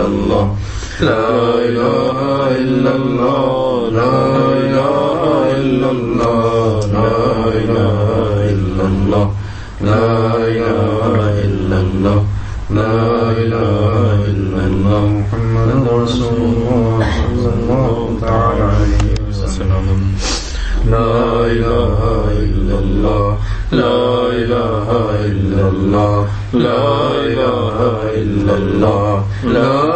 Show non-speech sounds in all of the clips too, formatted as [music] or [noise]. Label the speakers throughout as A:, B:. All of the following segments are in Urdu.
A: إلا الله لا إله إلا الله لا إله إلا الله لا إله إلا الله لا إله إلا الله لا إله إلا الله محمد رسول الله صلى الله تعالى عليه وسلم لا إله إلا الله لا إله إلا الله لا إله إلا الله لا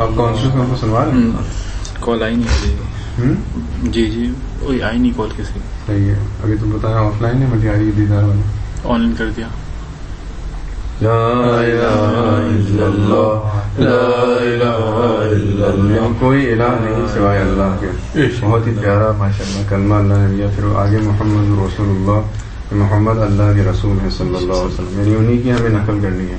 B: آپ کانشیس میں رہے ہیں
C: کال آئی نہیں؟ جی جی وہی آئی نہیں کال کسی
B: صحیح ہے۔ ابھی تو بتایا آف لائن ہے مٹیاری دیدار والا
C: آن لائن کر دیا۔
A: لا إلا الله
B: کوئی الہ نہیں سوائے اللہ کے۔ بہت ہی پیارا ماشاء اللہ کلمہ اللہ نے لیا پھر آگے محمد رسول اللہ محمد اللہ کے رسول ہیں صلی اللہ علیہ وسلم۔ یعنی انہیں کی ہمیں نقل کرنی ہے۔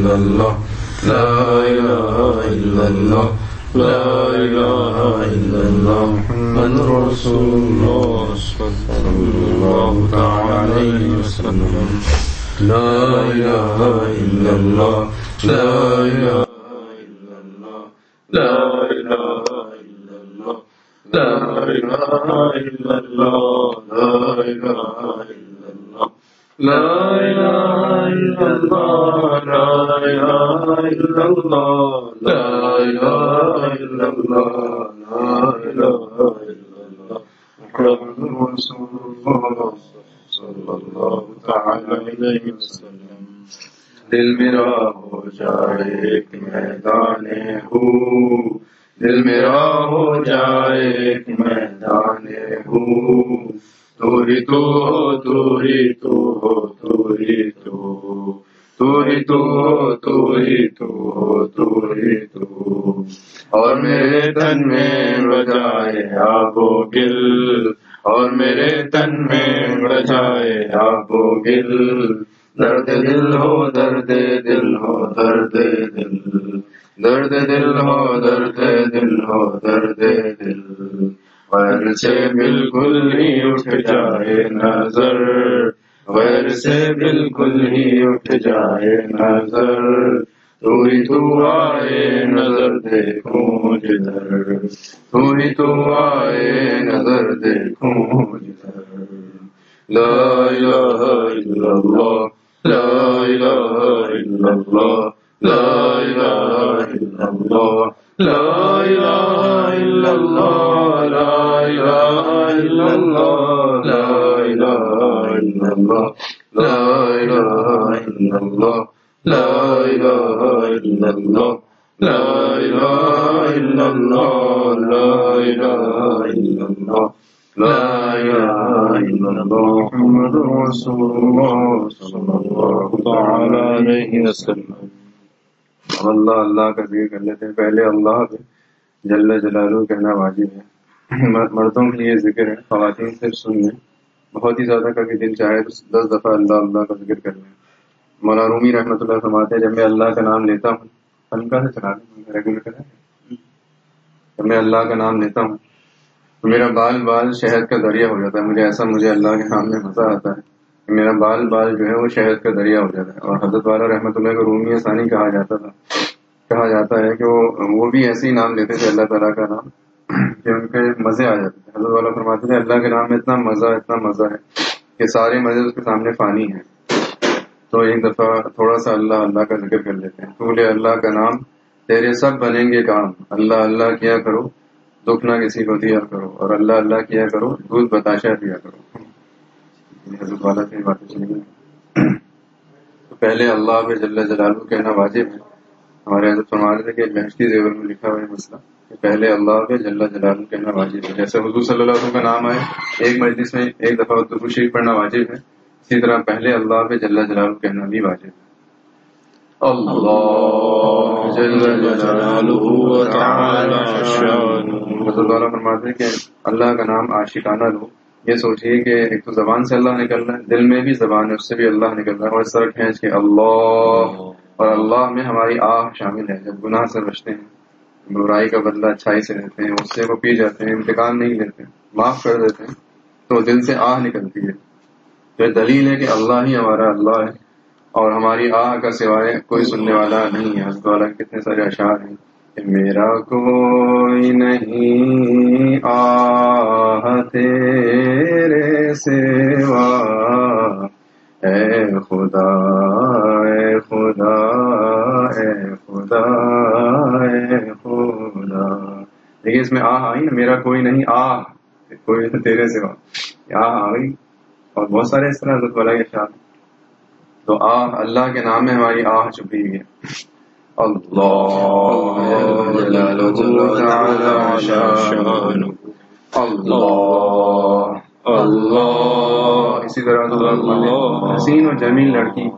A: إلا الله لا إله إلا الله لا إله إلا الله محمد رسول الله صلى الله عليه وسلم لا إله إلا الله لا إله إلا الله لا إله إلا الله لا إله إلا الله لا إله إلا الله لا إله إلا الله. لا إله إلا الله لا إله إلا الله لا إله إلا الله محمد رسول الله صلى الله تعالى عليه وسلم دل میرا ہو جائے ایک میدان ہو دل میرا ہو جائے ایک میدان ہو توری تو توری تو توری تو توری تو توری تو توری تو اور میرے تن میں بجائے آب و گل اور میرے تن میں بجائے آب و گل درد دل ہو درد دل ہو درد دل درد دل ہو درد دل ہو درد دل غیر سے بالکل ہی اٹھ جائے نظر غیر سے بالکل ہی اٹھ جائے نظر۔ تو ہی تو آئے نظر دیکھوں جدھر تو ہی تو آئے نظر دیکھوں جدھر لا إله إلا الله لا إله إلا الله لا إله إلا الله لا إله إلا الله لا إله إلا الله لا إله إلا الله لا إله إلا الله لا إله إلا الله لا إله إلا الله لا إله إلا الله لا إله إلا الله. محمد رسول الله صلى الله تعالى عليه وسلم.
B: اب اللہ اللہ کا ذکر کر لیتے ہیں پہلے اللہ جل جلالہ کہنا واجب ہے۔ مردوں کے لیے ذکر ہے، خواتین صرف سن لیں بہت ہی زیادہ کبھی دل چاہے تو دس دفعہ اللہ اللہ کا ذکر کر لیں مولانا رومی رحمۃ اللہ فرماتے ہیں، جب میں اللہ کا نام لیتا ہوں ہلکا سے چلا دیں ریگولر کریں جب میں اللہ کا نام لیتا ہوں میرا بال بال شہد کا دریا ہو جاتا ہے۔ مجھے ایسا، مجھے اللہ کے نام میں مزہ آتا ہے۔ میرا بال بال جو ہے وہ شہد کا دریا ہو جاتا ہے اور حضرت والا رحمۃ اللہ کو رومی ثانی کہا جاتا تھا۔ کہا جاتا ہے کہ وہ وہ بھی ایسے ہی نام لیتے تھے اللہ تعالیٰ کا نام کہ ان کے مزے آ جاتے تھے۔ حضرت والا فرماتے تھے، اللہ کے نام میں اتنا مزہ اتنا مزہ ہے
A: کہ سارے مزے اس کے سامنے فانی ہیں۔ تو ایک دفعہ تھوڑا سا اللہ اللہ کا ذکر کر لیتے ہیں۔ تو اللہ کا نام، تیرے سب بنیں گے کام۔ اللہ اللہ کیا کرو، دکھ نہ کسی کو دیا کرو اور اللہ اللہ کیا کرو، دودھ بتاشا دیا کرو۔ حضرت والا کی باتیں چلی تو پہلے اللہ پہ جل جلالو کہنا واجب ہے۔ ہمارے حضرت فرما رہے تھے کہ بحثی زیور میں لکھا ہوا ہے مسئلہ کہ پہلے اللہ پہ جل جلالو کہنا واجب ہے۔ جیسے حضور صلی اللہ علیہ وسلم کا نام آئے ایک مجلس میں ایک دفعہ شریف پڑھنا واجب ہے۔ اسی طرح پہلے اللہ پہ جل جلالو کہنا بھی واجب ہے۔ اللہ جل جلالہ فرماتے ہیں کہ اللہ کا نام عاشقانہ لو یہ سوچیے کہ ایک تو زبان سے اللہ نکل رہا ہے، دل میں بھی زبان ہے، اس سے بھی اللہ نکل رہا ہے، اور اس طرح کھینچ کے اللہ، اور اللہ میں ہماری آہ شامل ہے، جب گناہ سے بچتے ہیں برائی کا بدلہ اچھائی سے رہتے ہیں غصے کو پی جاتے ہیں انتقام نہیں لیتے، معاف کر دیتے ہیں، تو دل سے آہ نکلتی ہے۔ تو یہ دلیل ہے کہ اللہ ہی ہمارا اللہ ہے، اور ہماری آہ کا سوائے کوئی سننے والا نہیں ہے۔ حضرت والا کتنے سارے اشعار ہیں۔ میرا کوئی نہیں، آہ، تیرے سوا۔ اے خدا اے خدا اے خدا اے خدا۔ دیکھیے، اس میں آہ آئی نا، میرا کوئی نہیں، آہ، کوئی تیرے سوا۔ آہ آ گئی۔ اور بہت سارے اس طرح حضرت والا کے شاعر تو آہ، اللہ کے نام میں ہماری آہ چھپی ہوئی ہے۔ اللہ اللہ اسی طرح حسین اور جمیل لڑکی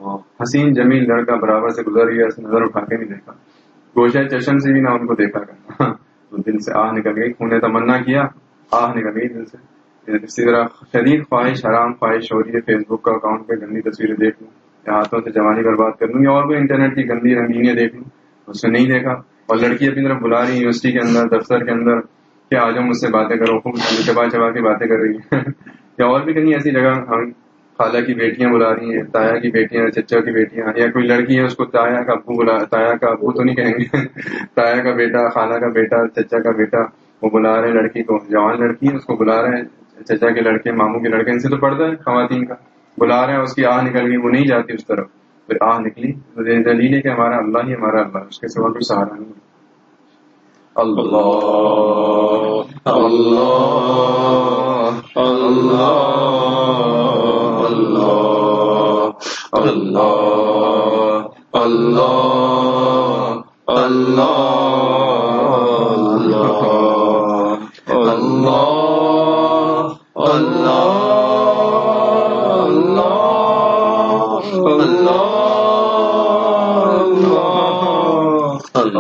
A: حسین جمیل لڑکا برابر سے گزر گیا نظر اٹھا کے نہیں دیکھا گوشہ چشم سے بھی نہ ان کو دیکھا کرنا دل سے آہ نکل گئی خون تمنا کیا آہ نکل گئی دل سے اسی طرح شدید خواہش حرام خواہش ہو رہی ہے فیس بک کا اکاؤنٹ پہ گندی تصویریں دیکھ لوں ہاتھوں سے جوانی برباد کر لوں یا اور کوئی انٹرنیٹ کی گندی رنگینیاں دیکھ لوں، اس نے نہیں دیکھا۔ اور لڑکی اپنی طرف بلا رہی یونیورسٹی کے اندر، دفتر کے اندر، کہ آ جاؤ مجھ سے باتیں کرو، خوب چبا چبا کے باتیں کر رہی ہیں۔ [laughs] یا اور بھی کہیں ایسی جگہ، ہم خالہ کی بیٹیاں بلا رہی ہیں، تایا کی بیٹیاں، چچا کی بیٹیاں، یا کوئی لڑکی ہے، اس کو تایا کا ابو بلا، تایا کا ابو تو نہیں کہیں گے۔ [laughs] تایا کا بیٹا، خالہ کا بیٹا، چچا کا بیٹا، وہ بلا رہے ہیں لڑکی کو۔ جوان لڑکی ہے، اس کو بلا رہے ہیں، چچا کے لڑکے، ماموں کے لڑکے، ان سے تو پڑھتا ہے، خواتین کا۔ بلا رہے ہیں اس کی آہ نکل گئی وہ نہیں جاتی اس طرف پھر آہ نکلی دلیل ہے کہ ہمارا اللہ ہی ہمارا اللہ اس کے سوا کوئی سہارا نہیں اللہ اللہ اللہ اللہ اللہ اللہ اللہ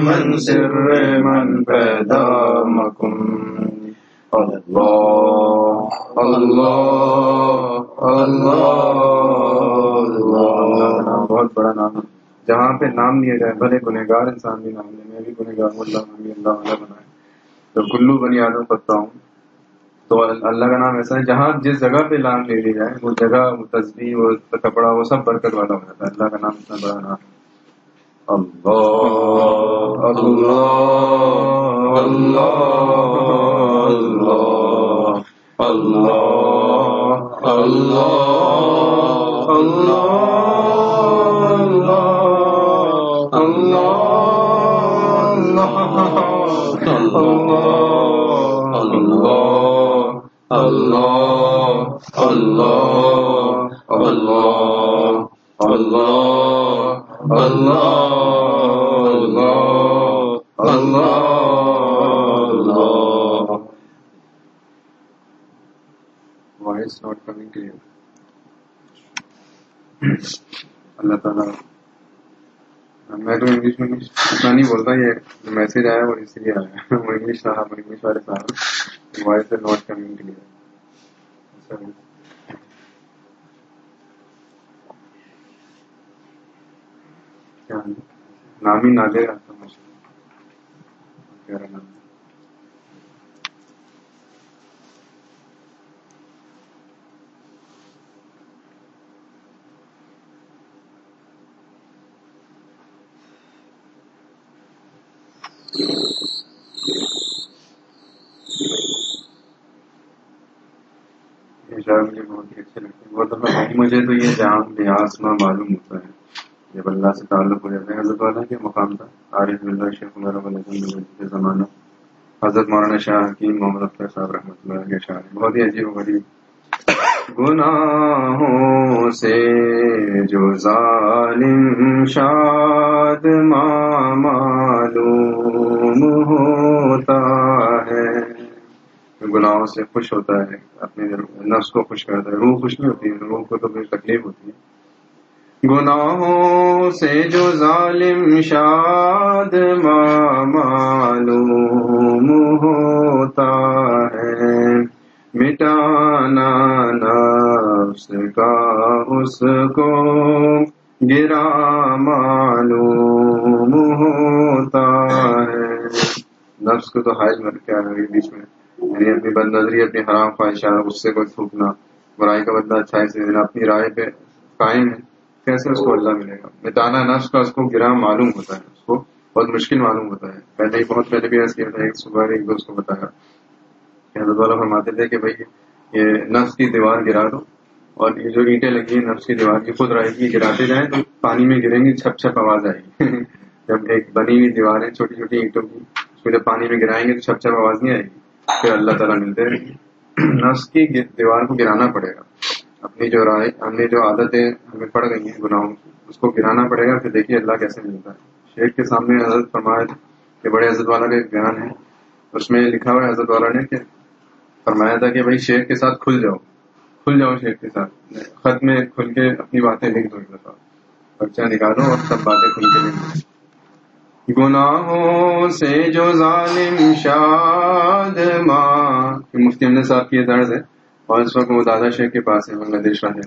A: من سر من پیدا مکن اللہ اللہ اللہ بہت بڑا نام ہے جہاں پہ نام لیا جائے بھلے گنہگار انسان بھی نام لے میں بھی گنہگار اللہ بھی اللہ بنائے تو کلو بنی آدم پتہ ہوں تو اللہ کا نام ایسا ہے جہاں جس جگہ پہ نام لے لی جائے وہ جگہ وہ تصویر وہ کپڑا وہ سب برکت والا ہو جاتا ہے اللہ کا نام اتنا بڑا نام ہے اللہ اللہ اللہ اللہ اللہ اللہ اللہ اللہ اللہ اللہ اللہ اللہ اللہ اللہ اللہ وائس ناٹ کمنگ کلیئر اللہ تعالیٰ میں تو انگلش میں اتنا نہیں بولتا یہ میسج آیا وہ اس لیے آیا [laughs] وہ انگلش صاحب انگلش والے صاحب Why is it not coming to? Sorry. نام ہی نہ لے رہا تھا مجھے نام Thank you. شاعر مجھے بہت ہی اچھے لگتے ہیں۔ بہت دفعہ مجھے تو یہ جہاں لحاظ نہ معلوم ہوتا ہے۔ جب اللہ سے تعلق ہو جاتا ہے، حضرت والا کے مقام تھا؟ عارف اللہ شیخ عمر کے زمانہ۔ حضرت مولانا شاہ حکیم محمد اختر صاحب رحمۃ اللہ کے شاعر بہت ہی عجیب و غریب۔ گناہوں سے جو ظالم شاد ما معلوم ہوتا ہے۔ گناہوں سے خوش ہوتا ہے، اپنے نفس کو خوش کرتا ہے، روح خوش نہیں ہوتی ہے روح کو تو پھر تکلیف ہوتی ہے۔ گناہوں سے جو ظالم شاد ما معلوم ہوتا ہے، مٹانا نفس کا اس کو گرا معلوم ہوتا ہے۔ نفس کو تو حائل مر کیا ہے، بیچ میں۔ یعنی اپنی بد نظری اپنی حرام خواہشات غصے کو تھوکنا برائی کا بدلہ اچھائی سے دینا اپنی رائے پہ قائم ہے۔ کیسے اس کو اللہ ملے گا؟ مٹانا نفس کا اس کو گرا معلوم ہوتا ہے، اس کو بہت مشکل معلوم ہوتا ہے۔ پہلے ہی بہت پہلے بھی ایسا کیا تھا، ایک صبح ایک دوست کو بتایا۔ کہ حضرت والا فرماتے تھے کہ بھائی، یہ نفس کی دیوار گرا دو۔ اور یہ جو اینٹیں لگی ہیں نفس کی دیوار کی، خود رہے گی گراتے جائیں تو پانی میں گریں گی، چھپ چھپ آواز آئے گی۔ [laughs] جب ایک بنی ہوئی دیوار ہے، چھوٹی چھوٹی اینٹوں کی، اس کو جب پانی میں گرائیں گے تو چھپ چھپ آواز نہیں آئے گی۔ پھر اللہ تعالیٰ ملتے رہیں گے نفس کی دیوار کو گرانا پڑے گا۔ اپنی جو رائے ہم نے جو عادتیں ہمیں پڑ گئی ہیں، گناہوں کی، اس کو گرانا پڑے گا۔ پھر دیکھیے اللہ کیسے ملتا ہے۔ شیخ کے سامنے حضرت فرمایا کہ بڑے حضرت والا کا ایک بیان ہے۔ اس میں لکھا ہوا ہے حضرت والا نے کہ فرمایا تھا کہ بھائی شیخ کے ساتھ کھل جاؤ۔ کھل جاؤ شیخ کے ساتھ۔ خط میں کھل کے اپنی باتیں لکھ دو۔ ایک دفعہ بچہ نکالو اور سب باتیں کھل کے لکھ دو۔ گناہوں سے جو ظالم شاد ماں مفتی احمد صاحب کی یہ طرز ہے۔ اور اس وقت وہ دادا شیخ کے پاس ہے، بنگلہ دیش والے۔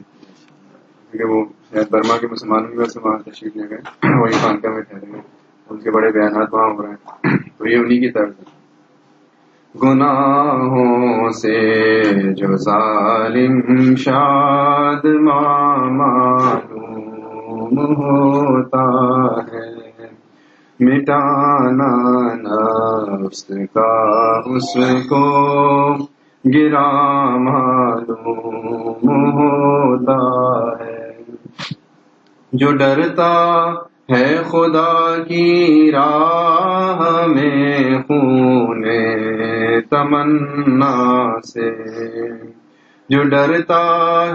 A: کیونکہ وہ شاید برما کے مسلمانوں کی وجہ سے وہاں تشریف لے گئے۔ وہی خانقاہ میں ٹھہرے گئے ان کے بڑے بیانات وہاں ہو رہے ہیں۔ [clears throat] تو یہ انہی کی طرز ہے۔ گناہوں سے جو ظالم شاد معلوم ہوتا ہے۔ مٹانا نفس کا اس کو گرا معلوم ہوتا ہے۔ جو ڈرتا ہے خدا کی راہ میں خون تمنا سے۔ جو ڈرتا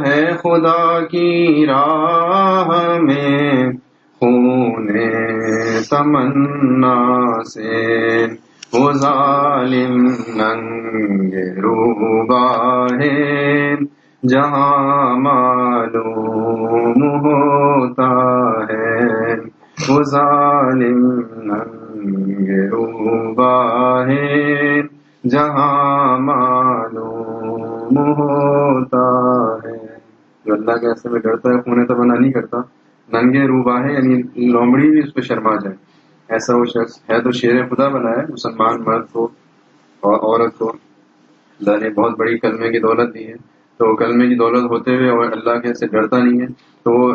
A: ہے خدا کی راہ میں خون تمنا سے وہ ظالم ننگ روبا ہے۔ جہاں معلوم ہوتا ہے، وہ ظالم ننگ روبا ہے۔ جہاں معلوم ہوتا ہے۔ جو اللہ کے ایسے میں ڈرتا ہے، خون تمنا نہیں کرتا۔ ننگے روبا ہے یعنی لومڑی بھی اس پہ شرما جائے۔ ایسا وہ شخص ہے تو شیر خدا بنا ہے، مسلمان مرد کو اور عورت کو اللہ نے بہت بڑی کلمے کی دولت دی ہے۔ تو کلمے کی دولت ہوتے ہوئے اور اللہ کے سے ڈرتا نہیں ہے، تو وہ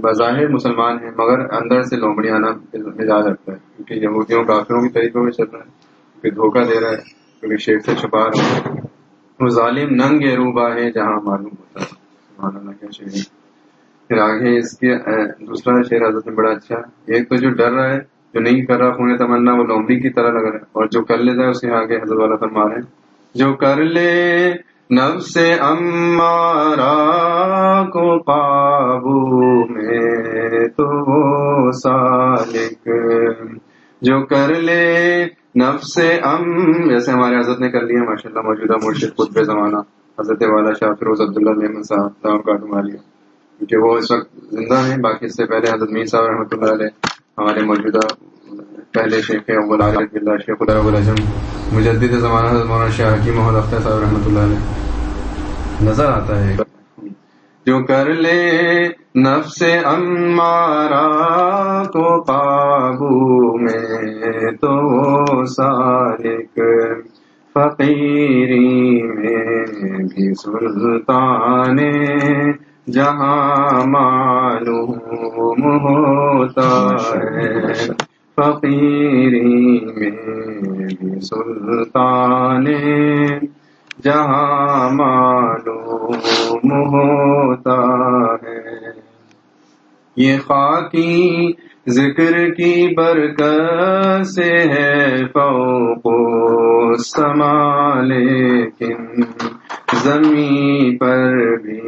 A: بظاہر مسلمان ہے، مگر اندر سے لومڑی آنا مزاج رکھتا ہے۔ کیونکہ یہودیوں، کافروں کی طریقوں میں چل رہا ہے۔ کیونکہ دھوکہ دے رہا ہے کیونکہ شیر سے چھپا رہا ہے۔ وہ ظالم ننگ روبا ہے جہاں معلوم ہوتا ہے۔ سبحان اللہ، کیا شیر پھر آگے اس کے دوسرا شعر حضرت بڑا اچھا ایک تو جو ڈر رہا ہے، جو نہیں کر رہا، خون تمنا، وہ لومڑی کی طرح لگ رہا ہے، اور جو کر لیتا ہے، اسے آگے حضرت والا فرما رہے ہیں۔ جو کر لے نفس امارا کو قابو میں تو سالک۔ جو کر لے نفس ام، جیسے ہمارے حضرت نے کر لیا ماشاء اللہ موجودہ مرشد قطب زمانہ، حضرت والا شاہ فیروز عبداللہ محمد صاحب کا کیونکہ وہ اس وقت زندہ ہیں، باقی اس سے پہلے حضرت میر صاحب رحمۃ اللہ علیہ ہمارے موجودہ پہلے شیخ اللہ شیخ اللہ العظم، مجدد زمانہ حضرت مولانا شاہ حکیم محمد اختر صاحب رحمۃ اللہ علیہ۔ نظر آتا ہے۔ جو کر لے نفس امارا کو قابو میں تو سالک فقیری میں بھی سلطان جہاں معلوم ہوتا ہے فقیری میں بھی سلطان جہاں معلوم ہوتا ہے یہ خاکی ذکر کی برکت سے ہے فوق سما لیکن زمین پر بھی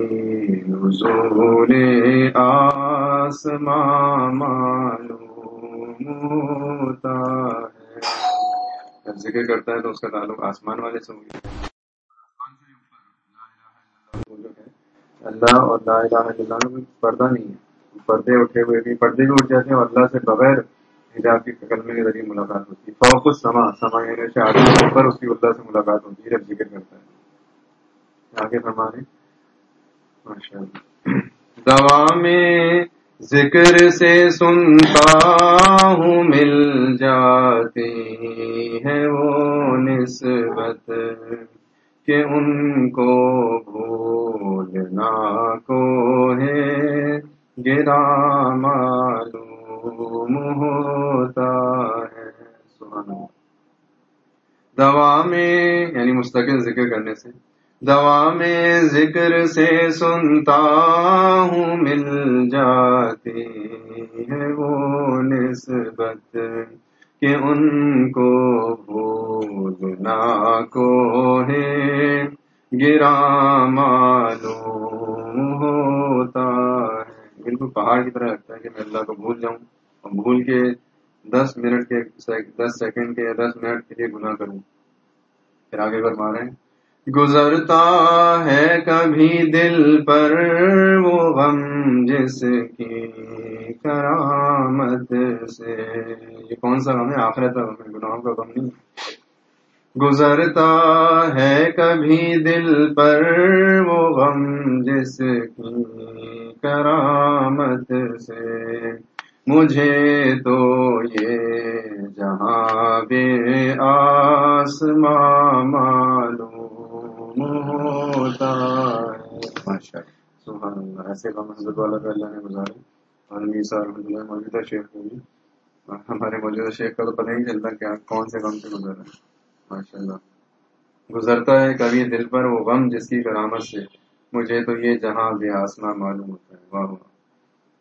A: نزول آسماں معلوم ہوتا ہے۔ جب ذکر کرتا ہے تو اس کا تعلق آسمان والے سے ہوگی اللہ اور لا الہ الا اللہ میں پردہ نہیں ہے۔ پردے اٹھے ہوئے بھی، پردے بھی اٹھ جاتے ہیں اور اللہ سے بغیر حجاب کی کلمے کے ذریعے ملاقات ہوتی ہے۔ فوق سما سما یعنی سے آدمی کے اوپر اس کی اللہ سے ملاقات ہوتی ہے، جب ذکر کرتا ہے۔ آگے فرمانے۔ ماشاء اللہ دوا میں ذکر سے سنتا ہوں، مل جاتی ہے وہ نسبت کہ ان کو بھولنا کو ہے۔ گرا معلوم ہوتا ہے سبحان اللہ دوا میں یعنی مستقل ذکر کرنے سے، دوا میں ذکر سے سنتا ہوں، مل جاتی ہے وہ نسبت کہ ان کو بھولنا کو ہے گرا معلوم ہوتا ہے بالکل پہاڑ کی طرح لگتا ہے کہ میں اللہ کو بھول جاؤں اور بھول کے دس منٹ کے دس سیکنڈ کے دس منٹ کے لیے گناہ کروں۔ پھر آگے فرما رہے ہیں۔ گزرتا ہے کبھی دل پر وہ غم جس کی کرامت سے۔ یہ کون سا غم ہے؟ آخرت غم ہے، گناہوں کا غم نہیں گزرتا ہے کبھی دل پر وہ غم جس کی کرامت سے۔ مجھے تو یہ جہاں بے آسماں معلوم ہوتا ہے۔ سبحان اللہ۔ ایسے غم حضرت والا کا اللہ نے گزارے اور میسا الحمد للہ موجودہ شیخ کو بھی ہمارے موجودہ شیخ کا تو پتہ نہیں چلتا کیا کون سے غم سے گزر رہا ہے ماشاء اللہ۔ گزرتا ہے کبھی دل پر وہ غم جس کی کرامت سے۔ مجھے تو یہ جہاں بے آسماں معلوم ہوتا ہے۔ واہ واہ۔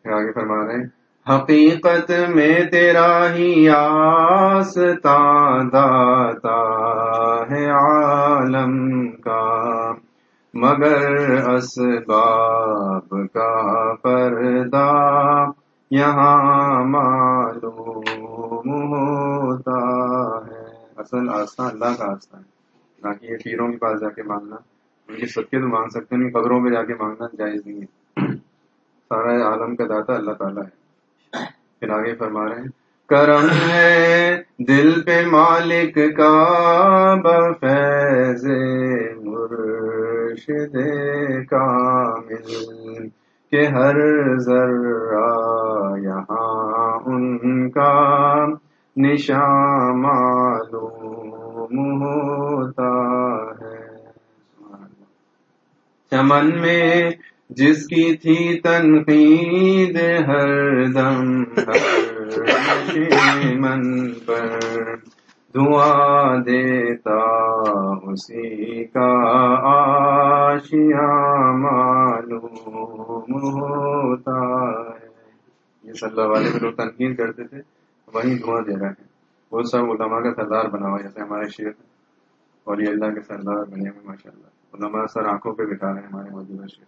A: پھر آگے فرما رہے ہیں۔ حقیقت میں تیرا ہی آستا داتا ہے عالم کا۔ مگر اسباب کا پردہ یہاں معلوم اصل آستہ اللہ کا آستہ ہے۔ نہ کہ یہ پیروں کے پاس جا کے مانگنا۔ ان کی صدقے تو مانگ سکتے ہیں قبروں میں جا کے مانگنا جائز نہیں ہے۔ سارا عالم کا داتا اللہ تعالیٰ ہے۔ پھر آگے فرما رہے ہیں، کرم ہے دل پہ مالک کا، بفیض مرشد کامل، کہ ہر ذرہ یہاں ان کا نشان معلوم ہوتا ہے۔ چمن میں جس کی تھی تنقید، ہر دم من پر دعا دیتا، اسی کا آشیا معلوم ہوتا ہے۔ یہ صلی اللہ علیہ لوگ تنقید کرتے تھے۔ وہی دھواں دے رہے ہیں۔ وہ سب علماء کا سردار بنا ہوا جیسے ہمارے شیر اور یہ اللہ کے سردار بنے ہوئے ماشاء اللہ علماء سر آنکھوں پہ بٹھا رہے ہیں ہمارے موجودہ شیر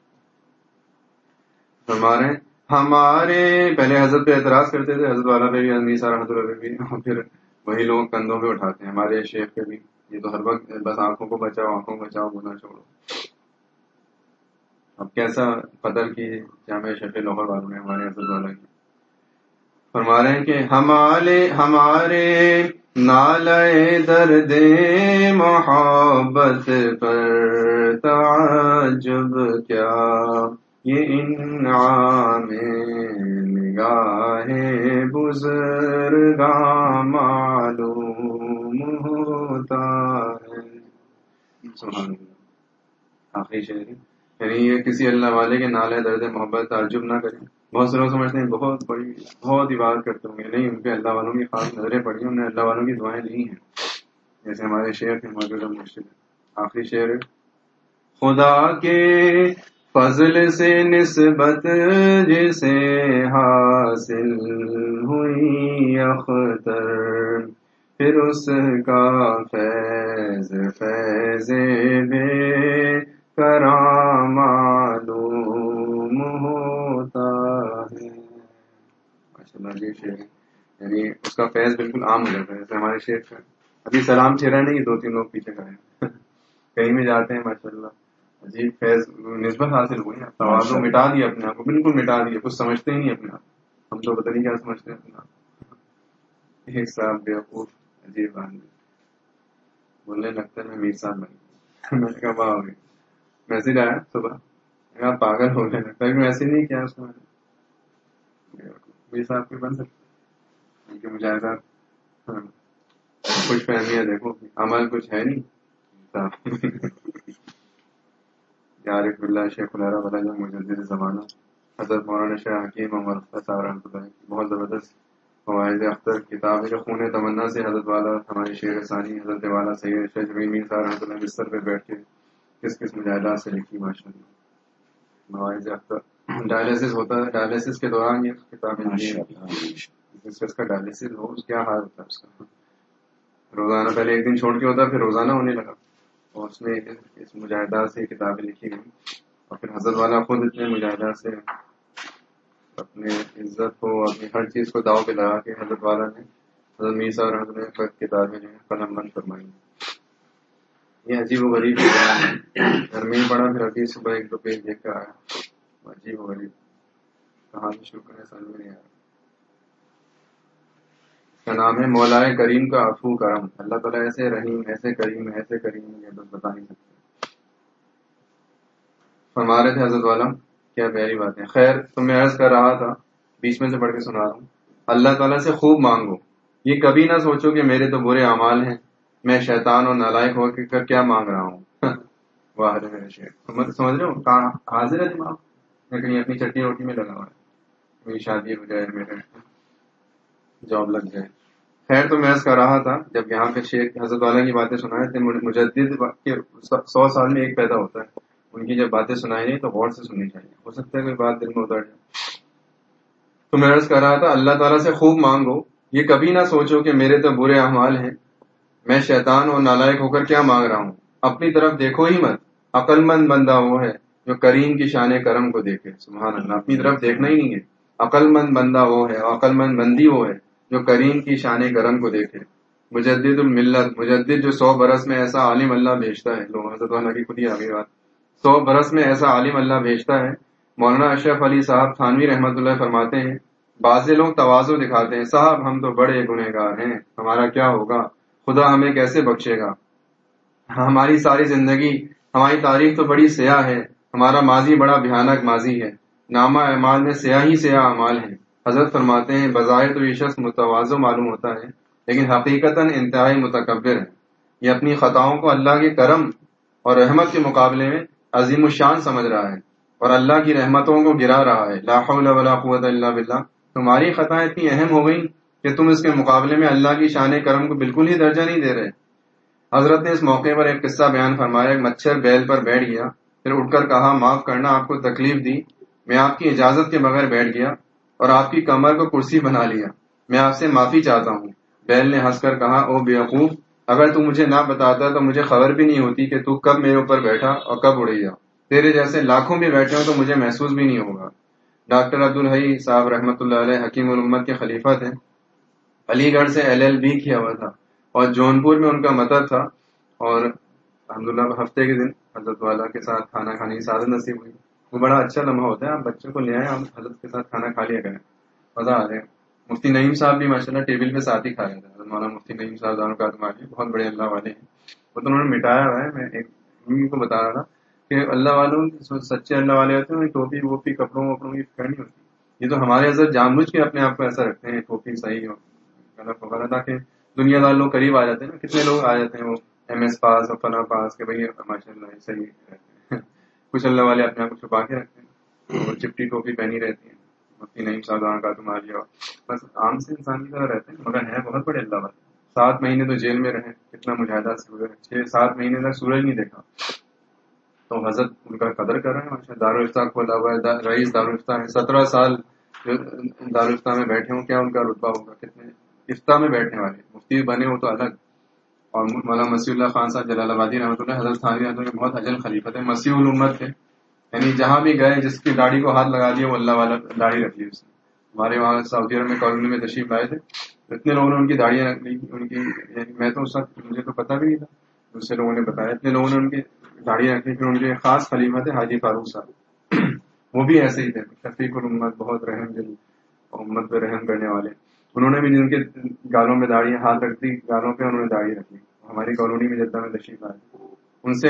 A: ہمارے ہمارے پہلے حضرت پہ اعتراض کرتے تھے، حضرت والا پہ بھی انیسا رحمۃ اللہ پہ بھی، اور پھر وہی لوگ کندھوں پہ اٹھاتے ہیں۔ ہمارے شیخ پہ بھی، یہ تو ہر وقت بس آنکھوں کو بچاؤ، آنکھوں کو بچاؤ گنا چھوڑو۔ اب کیسا قدر کی جامع شیخ لاہور والوں نے ہمارے حضرت والا کی۔ فرما رہے ہیں کہ ہمارے ہمارے نالے درد محبت پر تعجب کیا؟ یہ انعام نگاہ بزرگاں معلوم ہوتا ہے۔ سبحان آخری شعر یعنی یہ کسی اللہ والے کے نالے درد محبت تعجب نہ کریں۔ بہت سے لوگ سمجھتے ہیں، بہت بڑی، بہت عبادت کرتے ہوں گے۔ نہیں، ان پہ اللہ والوں کی خاص نظریں پڑی انہوں نے اللہ والوں کی دعائیں لی ہیں۔ جیسے ہمارے شعر تھے موجودہ مشکل آخری شعر۔ خدا کے فضل سے نسبت جسے حاصل ہوئی اختر، پھر اس کا فیض فیض بے کرام معلوم ہے ماشاء اللہ یہ شعر یعنی اس کا فیض بالکل عام ہو جاتا ہے جیسے ہمارے کا ابھی سلام چہرہ نہیں دو تین لوگ پیچھے کھڑے [laughs] کہیں بھی جاتے ہیں ماشاء اللہ عجیب فیض نسبت حاصل ہوئی توازو مٹا دیا اپنے آپ کو بالکل مٹا دیا کچھ سمجھتے ہی نہیں اپنے آپ۔ ہم تو پتہ نہیں کیا سمجھتے ہیں اپنے آپ۔ ایک صاحب بیوقوف عجیب بات۔ بولنے لگتا ہے میں میر صاحب بن [laughs] میں نے کہا واہ میسج آیا صبح؟ کہا پاگل ہو گیا لگتا ہے کہ ویسے نہیں کیا اس کو میر صاحب کے بن سکتے ان مجاہدہ ہاں۔ کچھ فہمی ہے، دیکھو۔ عمل کچھ ہے نہیں۔ عارف اللہ شیخ الرا والا جو مجدد زمانہ۔ حضرت مولانا شاہ حکیم عمر صاحب، رحمۃ اللہ بہت زبردست۔ فوائد اختر، کتاب ہے جو خون تمنا سے حضرت والا، ہمارے شیر ثانی، حضرت والا سید شاہ جمیل میر صاحب، رحمۃ اللہ بستر پہ بیٹھ کے کس کس مجاہدات سے لکھی ماشاء اللہ اختر ڈائلسس ہوتا ہے۔ ڈائلسس کے دوران یہ کتاب جس کا ڈائلسس ہو اس کیا حال ہوتا ہے اس کا؟ روزانہ پہلے ایک دن چھوڑ کے ہوتا پھر روزانہ ہونے لگا۔ اور اس میں اس مجاہدات سے کتابیں لکھی گئی اور پھر حضرت والا خود اتنے مجاہدات سے اپنے عزت کو اپنی ہر چیز کو داؤ پہ لگا کے حضرت والا نے حضرت میسا نے خط کتابیں جو قلم بند فرمائی۔ یہ عجیب و غریب گھر میں ہی پھر ابھی صبح ایک دو پیج دیکھ کر آیا عجیب و غریب۔ کہاں سے شروع کریں؟ سمجھ میں نہیں آیا کا نام ہے مولا کریم کا افو کرم۔ اللہ تعالیٰ ایسے رحیم، ایسے کریم ایسے کریم، یہ بس بتا نہیں سکتے۔ فرما رہے تھے حضرت والا، کیا پیاری بات ہے۔ خیر تو میں عرض کر رہا تھا، بیچ میں سے پڑھ کے سنا رہا ہوں۔ اللہ تعالیٰ سے خوب مانگو۔ یہ کبھی نہ سوچو کہ میرے تو برے اعمال ہیں۔ میں شیطان اور نالائق ہو کے کر کیا مانگ رہا ہوں؟ [laughs] واہ میرے شیخ۔ سمجھ رہے ہو؟ حاضر ہے دماغ میں کہیں اپنی چٹنی روٹی میں لگا ہوا ہے میری شادی ہو جائے، میرے جاب لگ جائے۔ خیر، تو میں اس کر رہا تھا۔ جب یہاں پہ شیخ حضرت والا کی باتیں سنائے تھے مجدد کے سو سال میں ایک پیدا ہوتا ہے۔ ان کی جب باتیں سنائی نہیں، تو غور سے سننی چاہیے۔ ہو سکتا ہے کوئی بات دل میں اتر جائے۔ تو میں عرض کر رہا تھا۔ اللہ تعالیٰ سے خوب مانگو۔ یہ کبھی نہ سوچو کہ میرے تو برے احمال ہیں۔ میں شیطان اور نالائق ہو کر کیا مانگ رہا ہوں؟ اپنی طرف دیکھو ہی مت۔ عقل مند بندہ وہ ہے جو کریم کی شان کرم کو دیکھے۔ سبحان اللہ، اپنی طرف دیکھنا ہی نہیں ہے۔ عقل مند بندہ وہ ہے عقل مند بندی وہ ہے جو کریم کی شان کرم کو دیکھے۔ مجدد الملت، مجدد جو سو برس میں ایسا عالم اللہ بھیجتا ہے۔ لوگ حضرت والا کی خود ہی آگے بات۔ سو برس میں ایسا عالم اللہ بھیجتا ہے۔ مولانا اشرف علی صاحب تھانوی رحمت اللہ فرماتے ہیں، بعض لوگ توازو دکھاتے ہیں، صاحب ہم تو بڑے گنہ گار ہیں، ہمارا کیا ہوگا؟ خدا ہمیں کیسے بخشے گا؟ ہماری ساری زندگی، ہماری تاریخ تو بڑی سیاہ ہے، ہمارا ماضی بڑا بھیانک ماضی ہے۔ نامہ اعمال میں سیاہ ہی سیاہ اعمال ہیں۔ حضرت فرماتے ہیں، بظاہر تو یہ شخص متوازو معلوم ہوتا ہے، لیکن حقیقت انتہائی متکبر ہے۔ یہ اپنی خطاؤں کو اللہ کے کرم اور رحمت کے مقابلے میں عظیم الشان سمجھ رہا ہے اور اللہ کی رحمتوں کو گرا رہا ہے۔ لا حول ولا قوت الا باللہ۔ تمہاری خطائیں اتنی اہم ہو گئی کہ تم اس کے مقابلے میں اللہ کی شان کرم کو بالکل ہی درجہ نہیں دے رہے۔ حضرت نے اس موقع پر ایک قصہ بیان فرمایا، ایک مچھر بیل پر بیٹھ گیا، پھر اٹھ کر کہا، معاف کرنا، آپ کو تکلیف دی، میں آپ کی اجازت کے بغیر بیٹھ گیا اور آپ کی کمر کو کرسی بنا لیا۔ میں آپ سے معافی چاہتا ہوں۔ بیل نے ہنس کر کہا او بیوقوف، اگر تو مجھے نہ بتاتا تو مجھے خبر بھی نہیں ہوتی کہ تو کب میرے اوپر بیٹھا اور کب اڑے گا۔ تیرے جیسے لاکھوں بھی بیٹھے ہوں تو مجھے محسوس بھی نہیں ہوگا۔ ڈاکٹر عبدالحی صاحب رحمۃ اللہ علیہ حکیم الامت کے خلیفہ تھے۔ علی گڑھ سے ایل ایل بی کیا ہوا تھا۔ اور جونپور میں ان کا مدد تھا۔ اور الحمدللہ ہفتے کے دن حضرت والا کے ساتھ کھانا کھانے کی سعادت نصیب ہوئی۔ وہ بڑا اچھا لمحہ ہوتا ہے۔ آپ بچوں کو لے آئے آپ حضرت کے ساتھ کھانا کھا لیا کریں۔ مزہ آ رہے ہیں مفتی نعیم صاحب بھی ماشاء اللہ ٹیبل پہ ساتھ ہی کھا رہے تھے۔ مولانا مفتی نعیم صاحب دانوں کا بہت بڑے اللہ والے ہیں۔ وہ تو انہوں نے مٹایا ہوا ہے۔ میں ایک کو بتا رہا تھا کہ اللہ والوں سچے اللہ والے ہوتے ہیں۔ ٹوپی، ووپی، کپڑوں، وپڑوں کی فکر نہیں ہوتی یہ تو ہمارے حضرت جان بوجھ کے اپنے آپ کو ایسا رکھتے ہیں، ٹوپی صحیح غلط وغیرہ تاکہ دنیا دار لوگ قریب آ جاتے ہیں نا، کتنے لوگ آ جاتے ہیں وہ ایم ایس پاس اور فلاں پاس کہ بھائی ماشاء اللہ صحیح رہتے ہیں [laughs] کچھ اللہ والے اپنے آپ کو چھپا کے رکھتے ہیں اور چپٹی ٹوپی پہنی رہتی ہیں۔ مفتی نعیم صاحب کا تم آ بس عام سے انسان کی طرح رہتے ہیں، مگر ہے بہت بڑے اللہ والے۔ سات مہینے تو جیل میں رہے، کتنا مجاہدہ سے ہوئے چھ، سات مہینے تک سورج نہیں دیکھا۔ تو حضرت ان کا قدر کر رہے ہیں، ماشاء دارالفتہ کھولا ہوا ہے، رئیس دارالفتہ ہے سترہ سال دارالفتہ میں بیٹھے ہوں، کیا ان کا رتبہ ہوگا؟ کتنے افتاح میں بیٹھنے والے۔ مفتی بنے ہو تو الگ۔ اور مولانا مسیح اللہ خان صاحب، جلال آبادی رحمۃ اللہ، حضرت خان رحمۃ اللہ، بہت اجل خلیفت ہے مسیح الامت تھے۔ یعنی جہاں بھی گئے، جس کی داڑھی کو ہاتھ لگا دیا، وہ اللہ والا داڑھی رکھ لی اس نے۔ ہمارے وہاں سعودی عرب میں کالونی میں تشریف لائے تھے۔ اتنے لوگوں نے ان کی داڑیاں رکھ لی ان کی یعنی میں تو اس وقت مجھے تو پتا بھی نہیں تھا۔ دوسرے لوگوں نے بتایا۔ اتنے لوگوں نے ان کی داڑیاں رکھ لی پھر ان کے خاص خلیفہ تھے حاجی فاروق صاحب۔ [clears throat] وہ بھی ایسے ہی تھے، شفیق الامت، بہت رحم دل، امت پہ رحم کرنے والے۔ انہوں نے بھی جن کے گالوں میں داڑیاں ہاتھ رکھ دی، گالوں پہ انہوں نے داڑھی رکھ لی ہماری کالونی میں جدہ میں تشریف آئے ان سے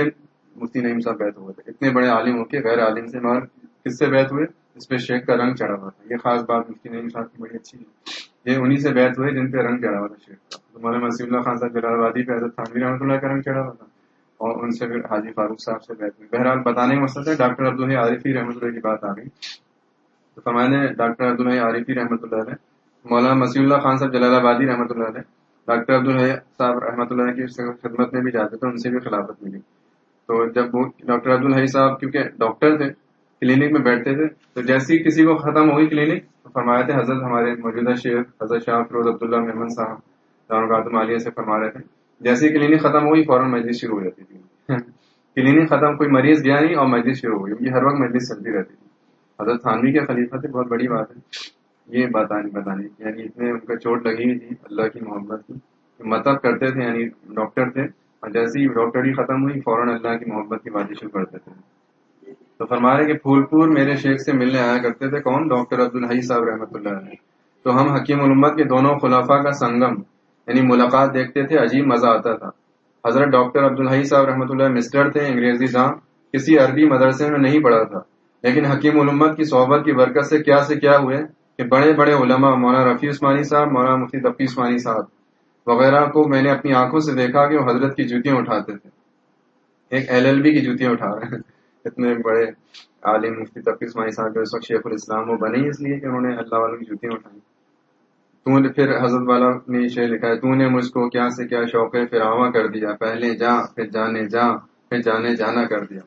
A: مفتی نعیم صاحب بیت ہوئے تھے۔ اتنے بڑے عالم ہو کے، غیر عالم سے، مگر کس سے بیت ہوئے؟ اس پہ شیخ کا رنگ چڑھا ہوا تھا۔ یہ خاص بات مفتی نعیم صاحب کی بڑی اچھی ہے۔ یہ انہی سے بیت ہوئے جن پہ رنگ چڑھا ہوا تھا شیخ کا۔ تمہارے مسیح اللہ خان صاحب جلال آبادی پہ حضرت تھانوی رحمۃ اللہ کا رنگ چڑھا ہوا تھا۔ اور ان سے پھر حاجی فاروق صاحب سے بیت ہوئی بہرحال بتانے کا مقصد ہے، ڈاکٹر عبدالحی عارفی رحمۃ اللہ کی بات آ گئی۔ تو فرمانے ڈاکٹر عبدالحی عارفی رحمۃ اللہ علیہ مولانا مسیح اللہ خان صاحب جلال آبادی رحمۃ اللہ علیہ، ڈاکٹر عبدالحی صاحب رحمۃ اللہ کی خدمت میں بھی جاتے تھے، ان سے بھی خلافت ملی۔ تو جب وہ ڈاکٹر عبدالحی صاحب کیونکہ ڈاکٹر تھے، کلینک میں بیٹھتے تھے، تو جیسے ہی کسی کو ختم ہوئی کلینک، تو فرمایا تھے، حضرت ہمارے موجودہ شیخ، حضرت شاہ فروز عبداللہ محمد صاحب دارالقاتم عالیہ سے فرما رہے تھے جیسے ہی کلینک ختم ہوئی، فوراً مجلس شروع ہو جاتی تھی۔ [laughs] کلینک ختم، کوئی مریض گیا نہیں اور مجلس شروع ہوئی یہ ہر وقت مجلس چلتی رہتی تھی۔ حضرت تھانوی کے خلیفہ تھے، بہت بڑی بات ہے۔ یہ بتانی بتانی یعنی اتنے ان کا چوٹ لگی ہوئی تھی، اللہ کی محبت کی مطلب کرتے تھے یعنی ڈاکٹر تھے۔ اور جیسے ہی ڈاکٹری ختم ہوئی، فوراً اللہ کی محبت کی باتیں شروع کرتے تھے۔ تو فرما رہے کہ پھول پور میرے شیخ سے ملنے آیا کرتے تھے کون؟ ڈاکٹر عبدالحی صاحب رحمۃ اللہ علیہ۔ تو ہم حکیم الامت کے دونوں خلافہ کا سنگم یعنی ملاقات دیکھتے تھے، عجیب مزہ آتا تھا۔ حضرت ڈاکٹر عبدالحی صاحب رحمۃ اللہ مسٹر تھے، انگریزی جہاں کسی عربی مدرسے میں نہیں پڑھا تھا۔ لیکن حکیم الامت کی صحبت کی برکت سے کیا سے کیا ہوئے؟ کہ بڑے بڑے علماء، مولانا رفیع عثمانی صاحب، مولانا مفتی تفی عثمانی صاحب وغیرہ کو میں نے اپنی آنکھوں سے دیکھا کہ وہ حضرت کی جوتیاں اٹھاتے تھے۔ ایک ایل ایل بی کی جوتیاں اٹھا رہے ہیں۔ اتنے بڑے عالم مفتی تفی عثمانی صاحب جو اس وقت شیخ الاسلام وہ بنے اس لیے کہ انہوں نے اللہ والوں کی جوتیاں اٹھائی تو نے پھر حضرت والا نے یہ شعر لکھا ہے، تو نے مجھ کو کیا سے کیا شوق فراواں کر دیا۔ پہلے جا، پھر جانے جا، پھر جانے جانا کر دیا۔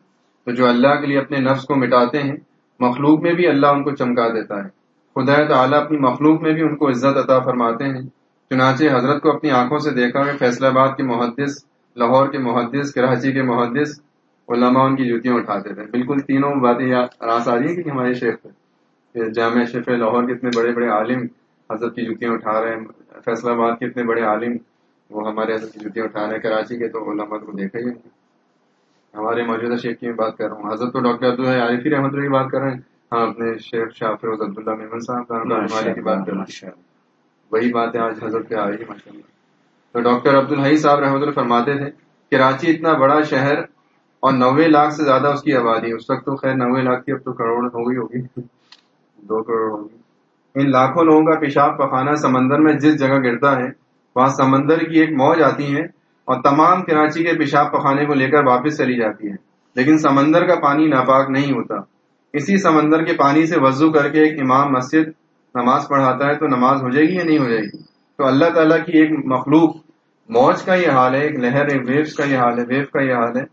A: تو جو اللہ کے لیے اپنے نفس کو مٹاتے ہیں، مخلوق میں بھی اللہ ان کو چمکا دیتا ہے۔ خدا تعالیٰ اپنی مخلوق میں بھی ان کو عزت عطا فرماتے ہیں۔ چنانچہ حضرت کو اپنی آنکھوں سے دیکھا کہ فیصلہ آباد کے محدث، لاہور کے محدث، کراچی کے محدث علماء ان کی جوتیاں اٹھاتے تھے۔ بالکل تینوں باتیں راس آ رہی ہیں کہ ہمارے شیخ تھے جامع شیخ لاہور کے اتنے بڑے بڑے عالم حضرت کی جوتیاں اٹھا رہے ہیں۔ فیصلہ آباد کے اتنے بڑے عالم، وہ ہمارے حضرت کی جوتیاں اٹھا رہے ہیں۔ کراچی کے تو علماء کو دیکھا ہی ہمارے موجودہ شیخ کی میں بات کر رہا ہوں۔ حضرت تو ڈاکٹر عبداللہ عارفی رحمۃ اللہ کی بات کر رہے ہیں۔ ہاں اپنے شیخ شاہ فروز عبداللہ محمد صاحب کی بات کر وہی بات ہے آج حضرت پہ آ رہی ہے ماشاء اللہ تو ڈاکٹر عبدالحی صاحب رحمۃ اللہ فرماتے تھے کراچی اتنا بڑا شہر اور نوے لاکھ سے زیادہ اس کی آبادی اس وقت تو خیر نوے لاکھ کی اب تو کروڑ ہو گئی ہوگی۔ دو کروڑ ہوگی ان لاکھوں لوگوں کا پیشاب پخانا سمندر میں جس جگہ گرتا ہے وہاں سمندر کی ایک موج آتی ہے اور تمام کراچی کے پیشاب پخانے کو لے کر واپس چلی جاتی ہے۔ لیکن سمندر کا پانی ناپاک نہیں ہوتا۔ اسی سمندر کے پانی سے وضو کر کے ایک امام مسجد نماز پڑھاتا ہے تو نماز ہو جائے گی یا نہیں ہو جائے گی؟ تو اللہ تعالیٰ کی ایک مخلوق موج کا یہ حال ہے، ایک لہر ویوز کا یہ حال ہے، ویو کا یہ حال ہے۔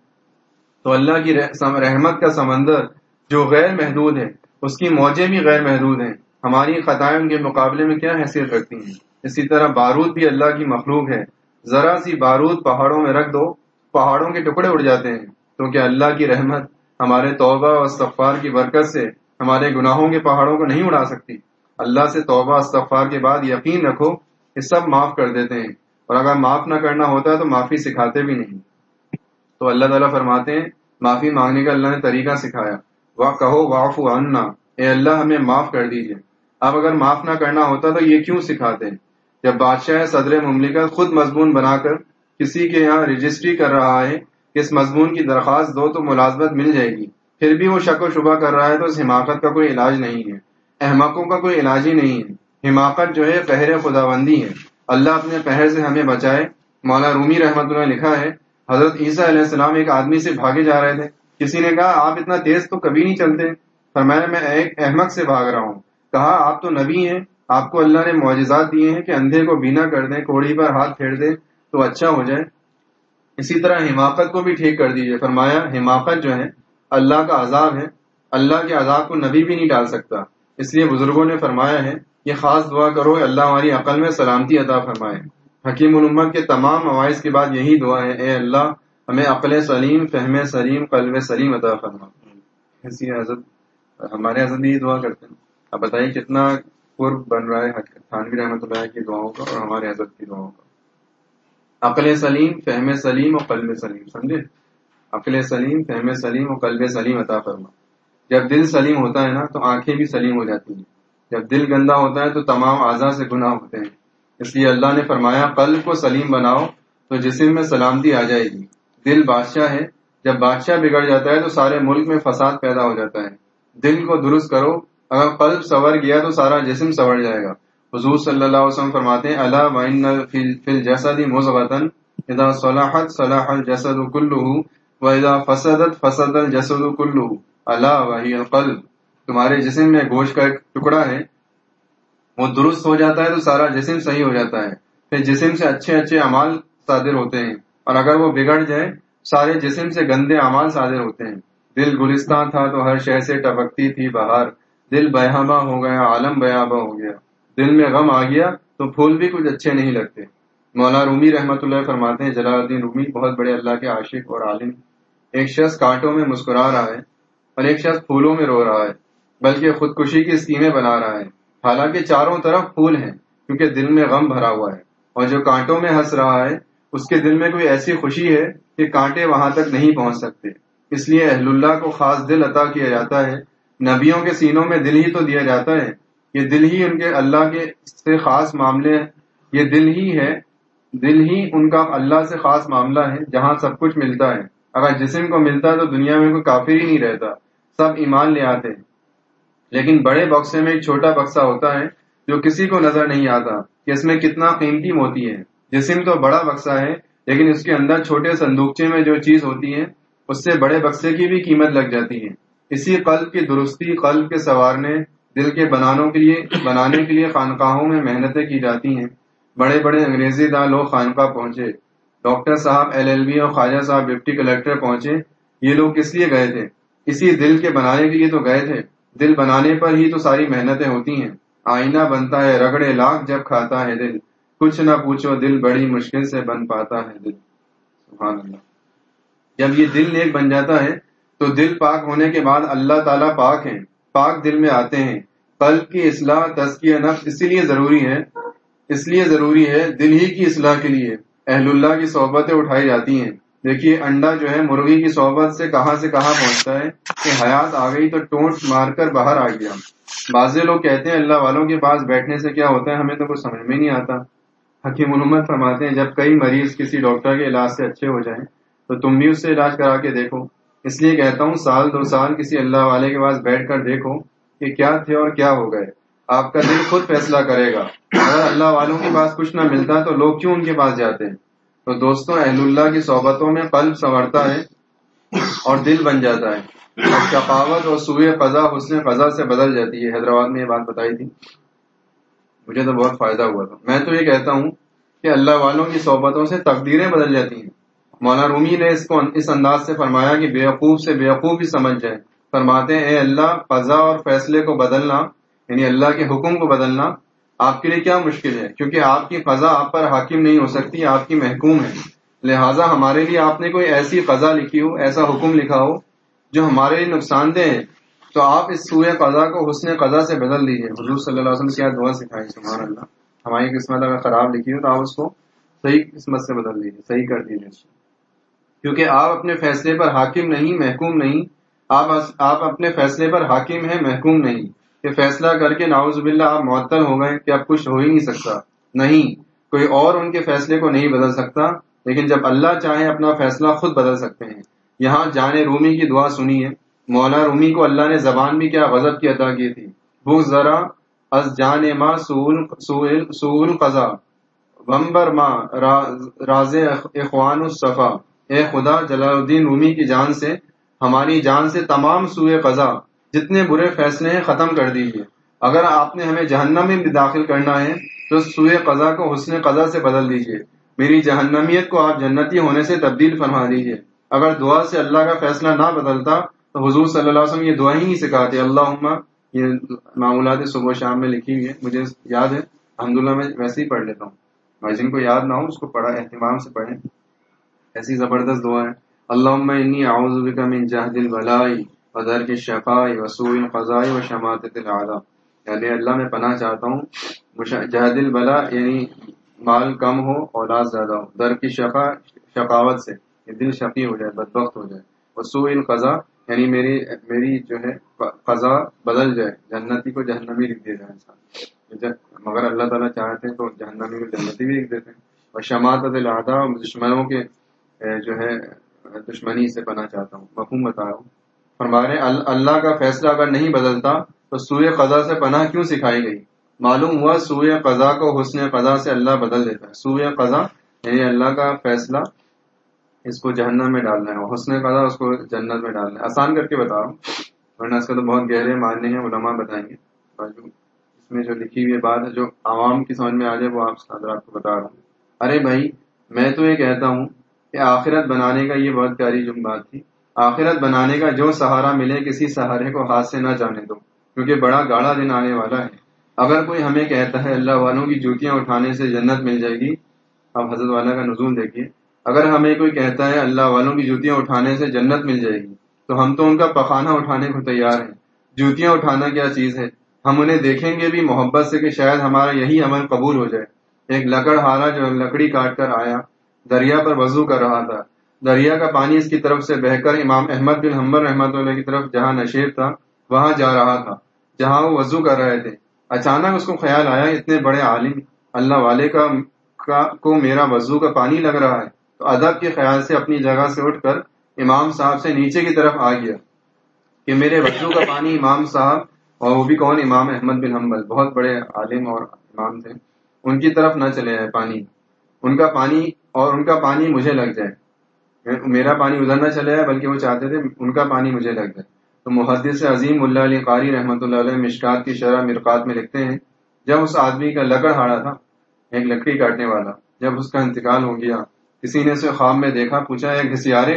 A: تو اللہ کی رحمت کا سمندر جو غیر محدود ہے، اس کی موجیں بھی غیر محدود ہیں۔ ہماری خطائیں کے مقابلے میں کیا حیثیت رکھتی ہیں؟ اسی طرح بارود بھی اللہ کی مخلوق ہے۔ ذرا سی بارود پہاڑوں میں رکھ دو، پہاڑوں کے ٹکڑے اڑ جاتے ہیں۔ کیونکہ اللہ کی رحمت ہمارے توبہ اور استغفار کی برکت سے ہمارے گناہوں کے پہاڑوں کو نہیں اڑا سکتی۔ اللہ سے توبہ استغفار کے بعد یقین رکھو کہ سب معاف کر دیتے ہیں۔ اور اگر معاف نہ کرنا ہوتا تو معافی سکھاتے بھی نہیں۔ تو اللہ تعالیٰ فرماتے ہیں، معافی مانگنے کا اللہ نے طریقہ سکھایا۔ واہ کہو واف عنا۔ اے اللہ، ہمیں معاف کر دیجیے۔ اب اگر معاف نہ کرنا ہوتا تو یہ کیوں سکھاتے ہیں؟ جب بادشاہ صدر مملکت خود مضمون بنا کر کسی کے یہاں رجسٹری کر رہا ہے اس مضمون کی درخواست دو تو ملازمت مل جائے گی۔ پھر بھی وہ شک و شبہ کر رہا ہے تو اس حماقت کا کوئی علاج نہیں ہے۔ احمقوں کا کوئی علاج ہی نہیں ہے۔ حماقت جو ہے پہر خدا بندی ہے۔ اللہ اپنے پہر سے ہمیں بچائے۔ مولا رومی رحمت اللہ لکھا ہے، حضرت عیسیٰ علیہ السلام ایک آدمی سے بھاگے جا رہے تھے۔ کسی نے کہا، آپ اتنا تیز تو کبھی نہیں چلتے۔ فرمایا، میں ایک احمد سے بھاگ رہا ہوں۔ کہا، آپ تو نبی ہیں۔ آپ کو اللہ نے معجزات دیے ہیں کہ اندھے کو بینا کر دیں، کوڑی پر ہاتھ پھیر دیں تو اچھا ہو جائے۔ اسی طرح حماقت کو بھی ٹھیک کر دیجیے فرمایا، حماقت جو ہے، اللہ کا عذاب ہے۔ اللہ کے عذاب کو نبی بھی نہیں ڈال سکتا۔ اس لیے بزرگوں نے فرمایا ہے، یہ خاص دعا کرو اللہ ہماری عقل میں سلامتی عطا فرمائے۔ حکیم الامت کے تمام مواعث کے بعد یہی دعا ہے، اے اللہ، ہمیں عقل سلیم، فہم سلیم، قلب سلیم عطا فرما۔ اسی حضرت، ہمارے حضرت بھی یہ دعا کرتے ہیں۔ اب بتائیے، کتنا قرب بن رہا ہے تھانوی رحمۃ اللہ کی دعاؤں کا اور ہمارے حضرت کی دعاؤں کا؟ عقل سلیم، فہم سلیم اور قلب سلیم، سمجھے؟ عقل سلیم، فہم سلیم اور قلب سلیم عطا فرما۔ جب دل سلیم ہوتا ہے نا، تو آنکھیں بھی سلیم ہو جاتی ہیں۔ جب دل گندا ہوتا ہے تو تمام اعضاء سے گناہ ہوتے ہیں۔ اس لیے اللہ نے فرمایا، قلب کو سلیم بناؤ تو جسم میں سلامتی آ جائے گی۔ دل بادشاہ ہے۔ جب بادشاہ بگڑ جاتا ہے تو سارے ملک میں فساد پیدا ہو جاتا ہے۔ دل کو درست کرو۔ اگر قلب سور گیا تو سارا جسم سور جائے گا۔ حضور صلی اللہ علیہ وسلم فرماتے ہیں اللہ وائن فل اذا صلاحت صلاح الجسد كله واذا فسدت فسد الجسد كله الا وهي القلب. تمہارے جسم میں گوشت کا ایک ٹکڑا ہے، وہ درست ہو جاتا ہے تو سارا جسم صحیح ہو جاتا ہے۔ پھر جسم سے اچھے اچھے اعمال صادر ہوتے ہیں، اور اگر وہ بگڑ جائے، سارے جسم سے گندے اعمال صادر ہوتے ہیں۔ دل گلستان تھا تو ہر شہر سے ٹپکتی تھی بہار، دل بیابا ہو گیا، عالم بیابا ہو گیا۔ دل میں غم آ گیا تو پھول بھی کچھ اچھے نہیں لگتے۔ مولا رومی رحمت اللہ فرماتے ہیں جلال الدین رومی بہت بڑے اللہ کے عاشق اور عالم ایک شخص کانٹوں میں مسکرا رہا ہے اور ایک شخص پھولوں میں رو رہا ہے، بلکہ خودکشی کی اسکیمیں بنا رہا ہے۔ حالانکہ چاروں طرف پھول ہیں، کیونکہ دل میں غم بھرا ہوا ہے۔ اور جو کانٹوں میں ہنس رہا ہے، اس کے دل میں کوئی ایسی خوشی ہے کہ کانٹے وہاں تک نہیں پہنچ سکتے۔ اس لیے اہل اللہ کو خاص دل عطا کیا جاتا ہے۔ نبیوں کے سینوں میں دل ہی تو دیا جاتا ہے۔ یہ دل ہی ان کے اللہ کے سے خاص معاملے یہ دل ہی ہے۔ دل ہی ان کا اللہ سے خاص معاملہ ہے جہاں سب کچھ ملتا ہے۔ اگر جسم کو ملتا تو دنیا میں کوئی کافر ہی نہیں رہتا۔ سب ایمان لے آتے لیکن بڑے بکسے میں ایک چھوٹا بکسا ہوتا ہے جو کسی کو نظر نہیں آتا کہ اس میں کتنا قیمتی موتی ہے۔ جسم تو بڑا بکسا ہے، لیکن اس کے اندر چھوٹے صندوقچے میں جو چیز ہوتی ہے، اس سے بڑے بکسے کی بھی قیمت لگ جاتی ہے۔ اسی قلب کی درستی، قلب کے سوارنے دل کے بنانوں کے لیے، بنانے کے لیے خانقاہوں میں محنتیں کی جاتی ہیں۔ بڑے بڑے انگریزی داں لوگ خانقاہ پہنچے۔ ڈاکٹر صاحب ایل ایل بی اور خواجہ صاحب ڈپٹی کلیکٹر پہنچے۔ یہ لوگ کس لیے گئے تھے؟ اسی دل کے بنانے کے لیے تو گئے تھے۔ دل بنانے پر ہی تو ساری محنتیں ہوتی ہیں۔ آئینہ بنتا ہے، رگڑے لاکھ جب کھاتا ہے دل۔ کچھ نہ پوچھو، دل بڑی مشکل سے بن پاتا ہے دل۔ سبحان اللہ۔ جب یہ دل نیک بن جاتا ہے، تو دل پاک ہونے کے بعد اللہ تعالیٰ پاک ہیں۔ پاک دل میں آتے ہیں۔ قلب کی اصلاح، تزکیہ، نفس اسی لیے ضروری ہے، اس لیے ضروری ہے دل ہی کی اصلاح کے لیے۔ اہل اللہ کی صحبتیں اٹھائی جاتی ہیں۔ دیکھیے، انڈا جو ہے، مرغی کی صحبت سے کہاں سے کہاں پہنچتا ہے کہ حیات آ گئی تو ٹونٹ مار کر باہر آ گیا۔ بعض لوگ کہتے ہیں، اللہ والوں کے پاس بیٹھنے سے کیا ہوتا ہے؟ ہمیں تو کچھ سمجھ میں نہیں آتا۔ حکیم علومت فرماتے ہیں، جب کئی مریض کسی ڈاکٹر کے علاج سے اچھے ہو جائیں تو تم بھی اس سے علاج کرا کے دیکھو۔ اس لیے کہتا ہوں، سال دو سال کسی اللہ والے کے پاس بیٹھ کر دیکھو کہ کیا تھے اور کیا ہو گئے۔ آپ کا دل خود فیصلہ کرے گا۔ اگر اللہ والوں کے پاس کچھ نہ ملتا تو لوگ کیوں ان کے پاس جاتے ہیں؟ تو دوستوں، اہل اللہ کی صحبتوں میں قلب سنورتا ہے اور دل بن جاتا ہے۔ اور شفاوت اور سوئے فضا، حسن فضا سے بدل جاتی ہے۔ حیدرآباد میں یہ بات بتائی تھی۔ مجھے تو بہت فائدہ ہوا تھا۔ میں تو یہ کہتا ہوں کہ اللہ والوں کی صحبتوں سے تقدیریں بدل جاتی ہیں۔ مولانا رومی نے اس کو اس انداز سے فرمایا کہ بیوقوف سے بیوقوف ہی سمجھ جائے۔ فرماتے ہیں، اے اللہ فضا اور فیصلے کو بدلنا یعنی اللہ کے حکم کو بدلنا آپ کے لیے کیا مشکل ہے؟ کیونکہ آپ کی قضا آپ پر حاکم نہیں ہو سکتی، آپ کی محکوم ہے لہٰذا ہمارے لیے آپ نے کوئی ایسی قضا لکھی ہو، ایسا حکم لکھا ہو جو ہمارے لیے نقصان دہ ہے۔ تو آپ اس سوئے قضا کو حسن قضا سے بدل دیجیے حضور صلی اللہ علیہ وسلم کیا دعا سکھائی سبحان اللہ۔ ہماری قسمت اگر خراب لکھی ہو تو آپ اس کو صحیح قسمت سے بدل دیجیے صحیح کر دیجیے اس کو کیونکہ آپ اپنے فیصلے پر حاکم نہیں، محکوم نہیں۔ آپ آپ اپنے فیصلے پر حاکم ہیں، محکوم نہیں۔ کہ فیصلہ کر کے ناؤز باللہ آپ معطل ہو گئے کہ اب کچھ ہو ہی نہیں سکتا۔ نہیں، کوئی اور ان کے فیصلے کو نہیں بدل سکتا۔ لیکن جب اللہ چاہے اپنا فیصلہ خود بدل سکتے ہیں۔ یہاں جان رومی کی دعا سنی ہے۔ مولا رومی کو اللہ نے زبان بھی کیا، غضب کی عطا کی تھی۔ وہ ذرا، از جان ماں سول قزا ومبر ماں راز اخوان الصفا۔ اے خدا جلال الدین رومی کی جان سے، ہماری جان سے تمام سوئے قضا، جتنے برے فیصلے ہیں، ختم کر دیجیے اگر آپ نے ہمیں جہنم میں بھی داخل کرنا ہے، تو سوئے قضا کو حسن قضا سے بدل دیجیے میری جہنمیت کو آپ جنتی ہونے سے تبدیل فرما دیجیے اگر دعا سے اللہ کا فیصلہ نہ بدلتا، تو حضور صلی اللہ علیہ وسلم یہ دعا ہی نہیں سکھاتے۔ اللہ یہ معمولات صبح شام میں لکھی ہوئی ہے مجھے یاد ہے الحمد للہ میں ویسے ہی پڑھ لیتا ہوں۔ بھائی جن کو یاد نہ ہو، اس کو پڑھا، اہتمام سے پڑھیں۔ ایسی زبردست دعا ہے۔ اللہ انی اعوذ بک من جہد البلائی و درک الشقائی و سوء القضائی و شماتت العذاب یعنی اللہ میں پناہ چاہتا ہوں جہد البلا یعنی مال کم ہو، اولاد زیادہ ہو۔ در کی شفا شقاوت سے دل شفی ہو جائے، بدبخت ہو جائے۔ اور سو القضا یعنی میری میری جو ہے قضا بدل جائے۔ جنتی کو جہنمی لکھ دیا جائے انسان۔ مگر اللہ تعالیٰ چاہتے ہیں تو جہنمی کو جنتی بھی لکھ دیتے ہیں۔ اور شماعت العدا دشمنوں کے جو ہے، دشمنی سے بنا چاہتا ہوں، مفہوم بتا رہا ہوں۔ فرما رہے اللہ کا فیصلہ اگر نہیں بدلتا تو سوئے قضا سے پناہ کیوں سکھائی گئی؟ معلوم ہوا سوئے قضا کو حسن قضا سے اللہ بدل دیتا ہے۔ سوئے قضا یعنی اللہ کا فیصلہ اس کو جہنم میں ڈالنا ہے حسن قضا اس کو جنت میں ڈالنا ہے۔ آسان کر کے بتا رہا ہوں ورنہ اس کا تو بہت گہرے ماننے ہیں، علماء بتائیں گے۔ اس میں جو لکھی ہوئی بات ہے، جو عوام کی سمجھ میں آ جائے، وہ آپ حضرات کو بتا رہا ہوں۔ ارے بھائی، میں تو یہ کہتا ہوں کہ آخرت بنانے کا یہ بہت پیاری جم بات تھی۔ آخرت بنانے کا جو سہارا ملے کسی سہارے کو ہاتھ سے نہ جانے دو، کیونکہ بڑا گاڑا دن آنے والا ہے۔ اگر کوئی ہمیں کہتا ہے، اللہ والوں کی جوتیاں اٹھانے سے جنت مل جائے گی اب حضرت والا کا نزول دیکھیے۔ اگر ہمیں کوئی کہتا ہے، اللہ والوں کی جوتیاں اٹھانے سے جنت مل جائے گی، تو ہم تو ان کا پخانہ اٹھانے کو تیار ہیں۔ جوتیاں اٹھانا کیا چیز ہے؟ ہم انہیں دیکھیں گے بھی محبت سے کہ شاید ہمارا یہی عمل قبول ہو جائے۔ ایک لکڑ ہارا جو لکڑی کاٹ کر آیا دریا پر وضو کر رہا تھا۔ دریا کا پانی اس کی طرف سے بہ کر امام احمد بن حمبر رحمت اللہ کی طرف جہاں نشیب تھا، وہاں جا رہا تھا، جہاں وہ وضو کر رہے تھے۔ اچانک اس کو خیال آیا، اتنے بڑے عالم، اللہ والے کا کو میرا وضو کا پانی لگ رہا ہے۔ تو ادب کے خیال سے اپنی جگہ سے اٹھ کر امام صاحب سے نیچے کی طرف آ گیا۔ کہ میرے وضو کا پانی امام صاحب، اور وہ بھی کون؟ امام احمد بن حنبل۔ بہت بڑے عالم اور امام تھے۔ ان کی طرف نہ چلے جائے پانی۔ ان کا پانی اور ان کا پانی مجھے لگ جائے۔ میرا پانی ادھر نہ چلے جائے بلکہ وہ چاہتے تھے ان کا پانی مجھے لگ جائے۔ تو محدث عظیم اللہ علی قاری رحمۃ اللہ علیہ مشکات کی شرح مرقات میں لکھتے ہیں، جب اس آدمی کا لکڑ ہاڑا تھا، ایک لکڑی کاٹنے والا، جب اس کا انتقال ہو گیا، کسی نے اسے خواب میں دیکھا، پوچھا، اے گھسیارے،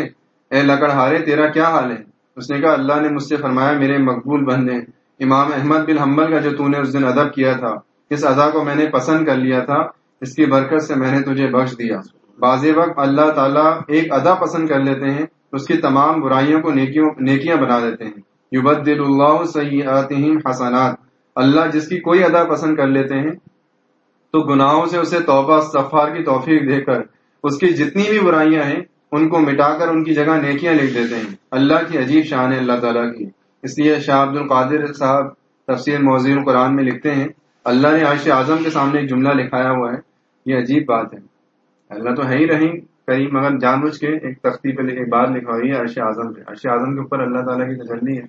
A: اے لکڑ ہارے تیرا کیا حال ہے؟ اس نے کہا، اللہ نے مجھ سے فرمایا، میرے مقبول بندے، امام احمد بن حمل کا جو تو نے اس دن ادب کیا تھا، اس ادا کو میں نے پسند کر لیا تھا، اس کی برکت سے میں نے تجھے بخش دیا۔ بعض وقت اللہ تعالیٰ ایک ادا پسند کر لیتے ہیں، اس کی تمام برائیوں کو نیکیوں نیکیاں بنا دیتے ہیں۔ یبدل اللہ سیئاتہم حسنات۔ اللہ جس کی کوئی ادا پسند کر لیتے ہیں، تو گناہوں سے اسے توبہ، استغفار کی توفیق دے کر اس کی جتنی بھی برائیاں ہیں، ان کو مٹا کر ان کی جگہ نیکیاں لکھ دیتے ہیں۔ اللہ کی عجیب شان ہے اللہ تعالیٰ کی۔ اس لیے شاہ عبد القادر صاحب تفسیر موزیر القرآن میں لکھتے ہیں، اللہ نے عرش اعظم کے سامنے ایک جملہ لکھایا ہوا ہے، یہ عجیب بات ہے۔ اللہ تو ہے ہی رہی کریم مگر جان بوجھ کے ایک تختی پہ ایک بات لکھا ہوئی ہے عرش اعظم پہ۔ عرش اعظم کے اوپر اللہ تعالیٰ کی تجلی ہے۔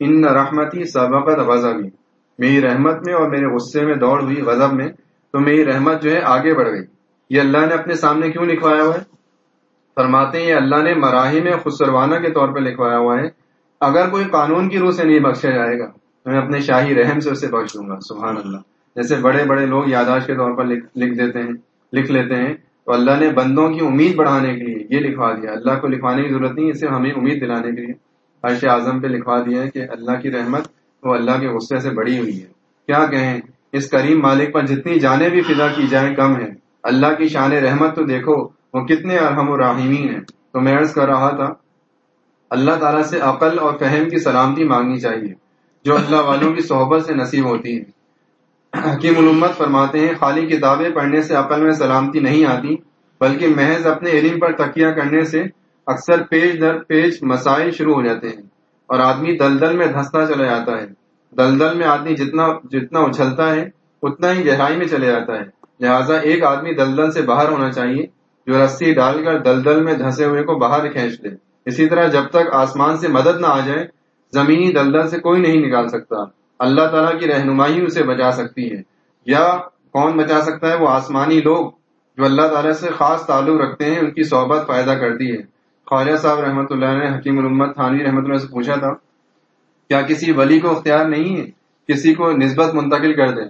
A: ان رحمتی سبقت غضبی میری رحمت میں اور میرے غصے میں دوڑ ہوئی غضب میں تو میری رحمت جو ہے آگے بڑھ گئی۔ یہ اللہ نے اپنے سامنے کیوں لکھوایا ہوا ہے؟ فرماتے ہیں، یہ اللہ نے مراحی میں خسروانہ کے طور پہ لکھوایا ہوا ہے۔ اگر کوئی قانون کی روح سے نہیں بخشا جائے گا، تو میں اپنے شاہی رحم سے اسے بخش دوں گا۔ سبحان اللہ۔ جیسے بڑے بڑے لوگ یاداشت کے طور پر لکھ دیتے ہیں، لکھ لیتے ہیں۔ تو اللہ نے بندوں کی امید بڑھانے کے لیے یہ لکھوا دیا۔ اللہ کو لکھوانے کی ضرورت نہیں، اسے ہمیں امید دلانے کے لیے۔ عرش اعظم پہ لکھوا دیا ہے کہ اللہ کی رحمت وہ اللہ کے غصے سے بڑی ہوئی ہے۔ کیا کہیں؟ اس کریم مالک پر جتنی جانیں بھی فضا کی جائیں کم ہے اللہ کی شان رحمت تو دیکھو، وہ کتنے ارحم و راہمین ہیں۔ تو میں عرض کر رہا تھا، اللہ تعالیٰ سے عقل اور فہم کی سلامتی مانگنی چاہیے، جو اللہ والوں کی صحبت سے نصیب ہوتی ہے حکیم الامت فرماتے ہیں، خالی کتابیں پڑھنے سے عقل میں سلامتی نہیں آتی، بلکہ محض اپنے علم پر تکیہ کرنے سے اکثر پیج در پیج مسائل شروع ہو جاتے ہیں اور آدمی دلدل میں دھستا چلا جاتا ہے۔ دلدل میں آدمی جتنا جتنا اچھلتا ہے، اتنا ہی گہرائی میں چلے جاتا ہے۔ لہٰذا ایک آدمی دلدل سے باہر ہونا چاہیے جو رسی ڈال کر دلدل میں دھسے ہوئے کو باہر کھینچ دے۔ اسی طرح جب تک آسمان سے مدد نہ آ جائے، زمینی دلدل سے کوئی نہیں نکال سکتا۔ اللہ تعالیٰ کی رہنمائی اسے بچا سکتی ہے یا کون بچا سکتا ہے؟ وہ آسمانی لوگ جو اللہ تعالیٰ سے خاص تعلق رکھتے ہیں، ان کی صحبت پیدا کرتی ہے۔ خواجہ صاحب رحمۃ اللہ نے حکیم الامت تھانوی رحمۃ اللہ سے پوچھا تھا، کیا کسی ولی کو اختیار نہیں ہے؟ کسی کو نسبت منتقل کر دیں؟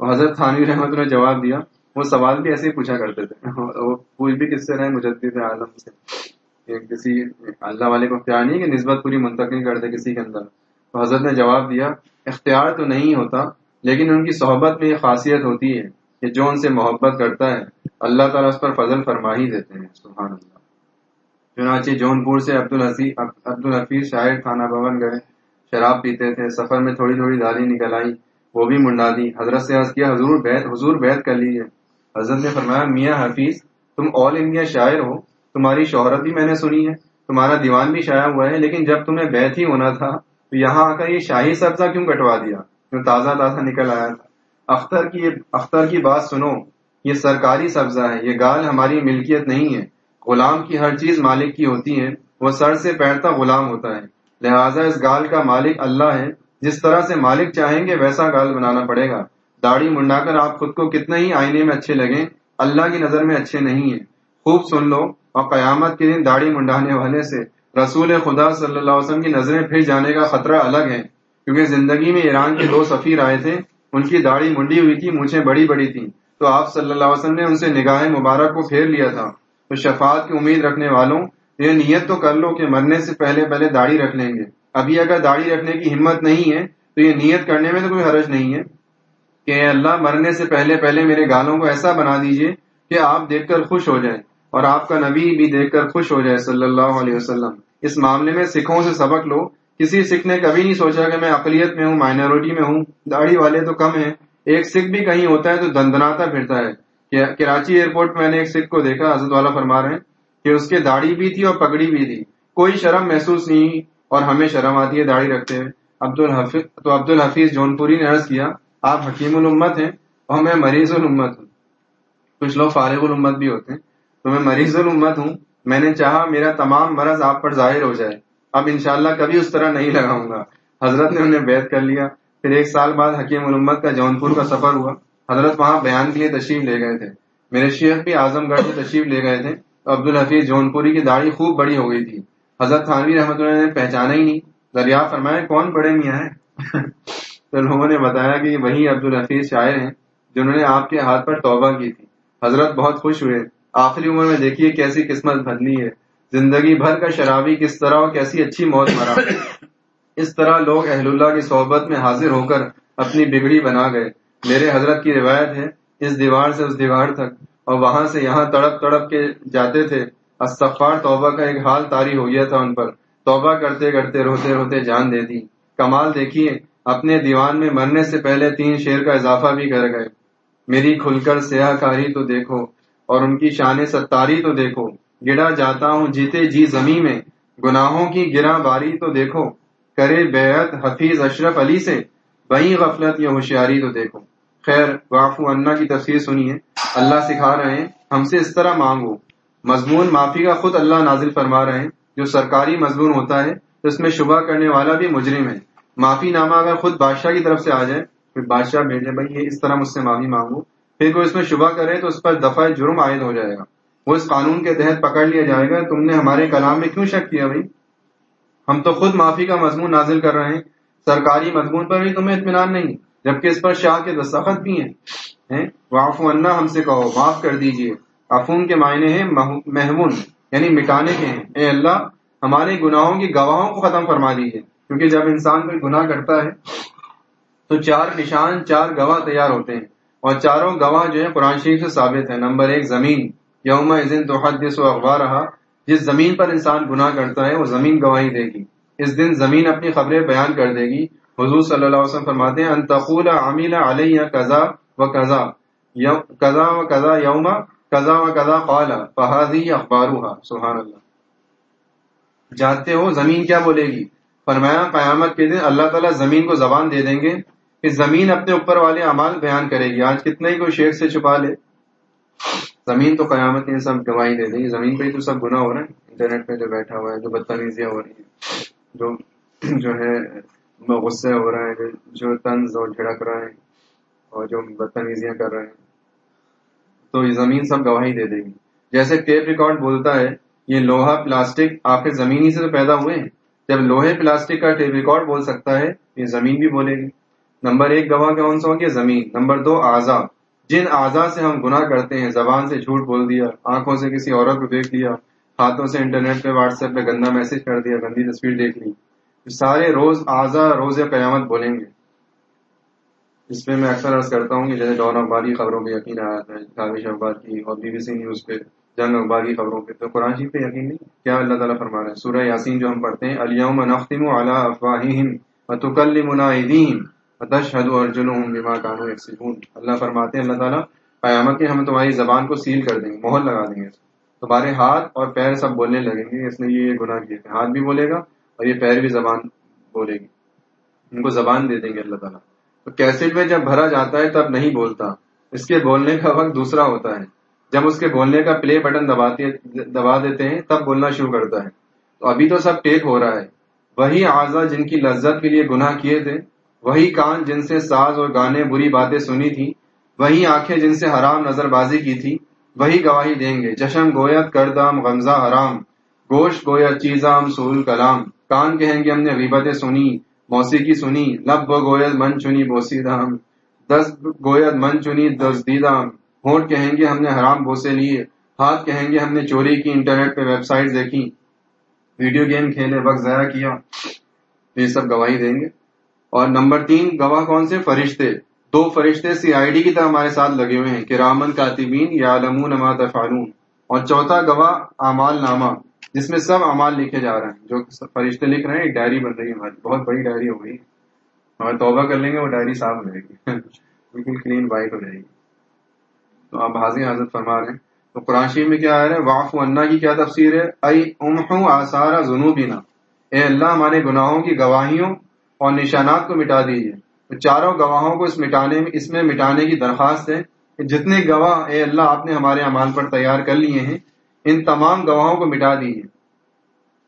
A: حضرت تھانوی رحمۃ اللہ نے جواب دیا، وہ سوال بھی ایسے ہی پوچھا کرتے تھے۔ وہ پوچھ بھی کس سے رہے مجدد عالم سے۔ کسی اللہ والے کو اختیار نہیں کہ نسبت پوری منتقل کر دے کسی کے اندر۔ تو حضرت نے جواب دیا اختیار تو نہیں ہوتا، لیکن ان کی صحبت میں یہ خاصیت ہوتی ہے کہ جو ان سے محبت کرتا ہے، اللہ تعالیٰ اس پر فضل فرما ہی دیتے ہیں، سبحان اللہ۔ چنانچہ جون پور سے عبد الحفیظ شاعر خانہ بھون گئے، شراب پیتے تھے، سفر میں تھوڑی تھوڑی دالی نکل آئی، وہ بھی منڈا دی۔ حضرت سے عرض کیا، حضور بیت حضور بیت کر لیجیے حضرت نے فرمایا، میاں حفیظ، تم آل انڈیا شاعر ہو، تمہاری شہرت بھی میں نے سنی ہے، تمہارا دیوان بھی شائع ہوا ہے، لیکن جب تمہیں بیت ہی ہونا تھا تو یہاں آ کر یہ شاہی سبزہ کیوں کٹوا دیا؟ جو تازہ تازہ نکل آیا تھا۔ اختر کی اختر کی بات سنو۔ یہ سرکاری سبزہ ہے۔ یہ گال ہماری ملکیت نہیں ہے۔ غلام کی ہر چیز مالک کی ہوتی ہے۔ وہ سر سے پیر تک غلام ہوتا ہے۔ لہٰذا اس گال کا مالک اللہ ہے۔ جس طرح سے مالک چاہیں گے، ویسا گال بنانا پڑے گا۔ داڑھی منڈا کر آپ خود کو کتنے ہی آئینے میں اچھے لگیں، اللہ کی نظر میں اچھے نہیں ہیں۔ خوب سن لو۔ اور قیامت کے دن داڑھی منڈانے والے سے رسول خدا صلی اللہ علیہ وسلم کی نظریں پھر جانے کا خطرہ الگ ہے، کیونکہ زندگی میں ایران کے دو سفیر آئے تھے، ان کی داڑھی منڈی ہوئی تھی مجھے بڑی بڑی تھی تو آپ صلی اللہ علیہ وسلم نے ان سے نگاہ مبارک کو پھیر لیا تھا۔ تو شفاعت کی امید رکھنے والوں، یہ نیت تو کر لو کہ مرنے سے پہلے پہلے داڑھی رکھ لیں گے۔ ابھی اگر داڑھی رکھنے کی ہمت نہیں ہے، تو یہ نیت کرنے میں تو کوئی حرج نہیں ہے۔ کہ اللہ، مرنے سے پہلے پہلے میرے گالوں کو ایسا بنا دیجیے کہ آپ دیکھ کر خوش ہو جائیں۔ اور آپ کا نبی بھی دیکھ کر خوش ہو جائے، صلی اللہ علیہ وسلم۔ اس معاملے میں سکھوں سے سبق لو۔ کسی سکھ نے کبھی نہیں سوچا کہ میں اقلیت میں ہوں مائنورٹی میں ہوں۔ داڑھی والے تو کم ہیں۔ ایک سکھ بھی کہیں ہوتا ہے تو دندناتا پھرتا ہے۔ کراچی ایئرپورٹ میں نے ایک سکھ کو دیکھا، حضرت والا فرما رہے ہیں کہ اس کے داڑھی بھی تھی اور پگڑی بھی تھی۔ کوئی شرم محسوس نہیں اور ہمیں شرم آتی ہے داڑھی رکھتے ہوئے۔ عبد الحفیظ تو عبد الحفیظ جون پوری نے عرض کیا، آپ حکیم الامت ہیں اور میں مریض الامت ہوں۔ کچھ لوگ فارغ الامت بھی ہوتے ہیں۔ تو میں مریض الامت ہوں۔ میں نے چاہا میرا تمام مرض آپ پر ظاہر ہو جائے۔ اب انشاءاللہ کبھی اس طرح نہیں لگاؤں گا۔ حضرت نے انہیں بیت کر لیا۔ پھر ایک سال بعد حکیم الامت کا جون پور کا سفر ہوا۔ حضرت وہاں بیان کے لیے تشریف لے گئے تھے۔ میرے شیخ بھی اعظم گڑھ سے تشریف لے گئے تھے۔ عبد الحفیظ جون پوری کی داڑھی خوب بڑی ہو گئی تھی۔ حضرت خانوی رحمۃ اللہ نے پہچانا ہی نہیں۔ دریا فرمایا، کون بڑے میاں ہیں؟ [laughs] تو لوگوں نے بتایا کہ وہی عبد الحفیظ شاعر ہیں جنہوں نے آپ کے ہاتھ پر توبہ کی تھی۔ حضرت بہت خوش ہوئے۔ آخری عمر میں دیکھیے کیسی قسمت بدلی ہے۔ زندگی بھر کا شرابی کس طرح اور کیسی اچھی موت مرا۔ اس طرح لوگ اہل اللہ کی صحبت میں حاضر ہو کر اپنی بگڑی بنا گئے۔ میرے حضرت کی روایت ہے، اس دیوار سے اس دیوار تک۔ اور وہاں سے یہاں تڑپ تڑپ کے جاتے تھے۔ استغفار توبہ کا ایک حال تاری ہو گیا تھا ان پر۔ توبہ کرتے کرتے روتے روتے جان دے دی۔ کمال دیکھیے، اپنے دیوان میں مرنے سے پہلے تین شیر کا اضافہ بھی کر گئے۔ میری کھل کر سیاہ کاری تو دیکھو۔ اور ان کی شان ستاری تو دیکھو، گڑا جاتا ہوں جیتے جی زمیں میں، گناہوں کی گرا باری تو دیکھو، کرے بیعت حفیظ اشرف علی سے وہی غفلت یا ہوشیاری تو دیکھو۔ خیر، وافو انا کی تفسیر سنیے اللہ سکھا رہے ہیں، ہم سے اس طرح مانگو۔ مضمون معافی کا خود اللہ نازل فرما رہے ہیں، جو سرکاری مضمون ہوتا ہے تو اس میں شبہ کرنے والا بھی مجرم ہے۔ معافی نامہ اگر خود بادشاہ کی طرف سے آ جائے، پھر بادشاہ بھیجے، بھائی یہ اس طرح مجھ سے معافی مانگو۔ پھر کوئی اس میں شبہ کرے تو اس پر دفعہ جرم عائد ہو جائے گا۔ وہ اس قانون کے تحت پکڑ لیا جائے گا۔ تم نے ہمارے کلام میں کیوں شک کیا بھائی؟ ہم تو خود معافی کا مضمون نازل کر رہے ہیں۔ سرکاری مضمون پر بھی تمہیں اطمینان نہیں، جبکہ اس پر شاہ کے دستخط بھی ہیں۔ واف انا ہم سے کہو، معاف کر دیجیے۔ افون کے معنی ہیں محمون یعنی مٹانے کے ہیں۔ اے اللہ، ہمارے گناہوں کی گواہوں کو ختم فرما دیجیے کیونکہ جب انسان کوئی گناہ کرتا ہے تو چار نشان، چار گواہ تیار ہوتے ہیں۔ اور چاروں گواہ جو ہے قرآن شریف سے ثابت ہے نمبر ایک، زمین۔ یوم دن تو حدث و اخبار رہا جس زمین پر انسان گناہ کرتا ہے، وہ زمین گواہی دے گی۔ اس دن زمین اپنی خبریں بیان کر دے گی۔ حضور صلی اللہ علیہ وسلم فرماتے ہیں انتقول عامل علیہ قضا و قضا قضا و قضا یوم قضا و قضا قال، فہذی اخبارها سبحان اللہ۔ جانتے ہو زمین کیا بولے گی؟ فرمایا، قیامت کے دن اللہ تعالیٰ زمین کو زبان دے دیں گے۔ کہ زمین اپنے اوپر والے اعمال بیان کرے گی۔ آج کتنا ہی کوئی شیخ سے چھپا لے۔ زمین تو قیامت کے سب گواہی دے دیں گی۔ زمین پہ ہی تو سب گناہ ہو رہا ہے انٹرنیٹ پہ جو بیٹھا ہوا ہے، جو بدتمیزیاں ہو رہی ہیں، جو [clears throat] جو ہے غصے ہو رہا ہے جو طنز اور جھڑک رہا ہے اور جو بدتمیزیاں کر رہے ہیں۔ تو یہ زمین سب گواہی دے دے گی۔ جیسے ٹیپ ریکارڈ بولتا ہے، یہ لوہا پلاسٹک آپ کے زمین ہی سے تو پیدا ہوئے ہیں۔ جب لوہے پلاسٹک کا ٹیپ ریکارڈ بول سکتا ہے، یہ زمین بھی بولے گی۔ نمبر ایک، گواہ کون سا ہوگی زمین. نمبر دو آزا جن اعضا سے ہم گناہ کرتے ہیں، زبان سے جھوٹ بول دیا، آنکھوں سے کسی عورت کو دیکھ لیا، ہاتھوں سے انٹرنیٹ پہ، واٹس ایپ پہ گندا میسج کر دیا، گندی تصویر دیکھ لی سارے روز آزا روز قیامت بولیں گے۔ اس پہ میں اکثر عرض کرتا ہوں کہ جیسے ڈون اخبار کی خبروں پہ یقین آیا تھا کاوش اخبار کی اور بی بی سی نیوز پہ، جنگ اخبار کی خبروں پہ، تو قرآن شریف پہ یقین نہیں؟ کیا اللہ تعالیٰ فرما رہے ہیں سورہ یاسین جو ہم پڑھتے ہیں علیہم نختم علی افواہہم وتکلمنا ایدیہم وتشهد ارجلہم بما كانوا یکسبون اللہ فرماتے ہیں، اللہ تعالیٰ، قیامت کے ہم تمہاری زبان کو سیل کر دیں گے، مہر لگا دیں گے۔ تمہارے ہاتھ اور پیر سب بولنے لگیں گے، اس نے یہ گناہ کیے تھے۔ ہاتھ بھی بولے گا اور یہ پیر بھی زبان بولے گی۔ ان کو زبان دے دیں گے اللہ تعالیٰ۔ تو کیسٹ میں جب بھرا جاتا ہے تب نہیں بولتا۔ اس کے بولنے کا وقت دوسرا ہوتا ہے۔ جب اس کے بولنے کا پلے بٹن دباتے دبا دیتے ہیں، تب بولنا شروع کرتا ہے۔ تو ابھی تو سب ٹیپ ہو رہا ہے۔ وہی اعضا جن کی لذت کے لیے گناہ کیے تھے وہی کان جن سے ساز اور گانے بری باتیں سنی تھی وہی آنکھیں جن سے حرام نظر بازی کی تھی، وہی گواہی دیں گے۔ چشم گویت کردام، غمزہ حرام، گوشت گویت چیزام سول کلام۔ کان کہیں گے ہم نے غیبتیں سنی، موسیقی سنی، لب گویت من چنی بوسیدہ ہم دس گویت من چنی دس دیدہ ہونٹ کہیں گے ہم نے حرام بوسے لیے، ہاتھ کہیں گے ہم نے چوری کی، انٹرنیٹ پہ ویب سائٹ دیکھی۔ ویڈیو گیم کھیلے، وقت ضائع کیا۔ یہ سب گواہی دیں گے۔ اور نمبر تین، گواہ کون سے؟ فرشتے۔ دو فرشتے سی آئی ڈی کی طرح ہمارے ساتھ لگے ہوئے ہیں کہ رامن کاتبین یا علمون ما تفعلون۔ اور چوتھا، گواہ اعمال نامہ، جس میں سب اعمال لکھے جا رہے ہیں۔ جو فرشتے لکھ رہے ہیں، ایک ڈائری بن رہی ہے ہماری۔ بہت بڑی ڈائری ہو گئی۔ ہمیں توبہ کر لیں گے، وہ ڈائری صاف ہو جائے گی۔ [laughs] بالکل کلین وائٹ ہو جائے گی۔ تو آپ حاضر حضرت فرما رہے ہیں۔ تو قرآن شریف میں کیا آ رہا ہے؟ واف انا کی کیا تفسیر ہے؟ ائی جنوبینا اے اللہ، ہمارے گناہوں کی گواہیوں اور نشانات کو مٹا دیجیے تو چاروں گواہوں کو اس مٹانے میں اس میں مٹانے کی درخواست ہے کہ جتنے گواہ اے اللہ آپ نے ہمارے اعمال پر تیار کر لیے ہیں، ان تمام گواہوں کو مٹا دیجیے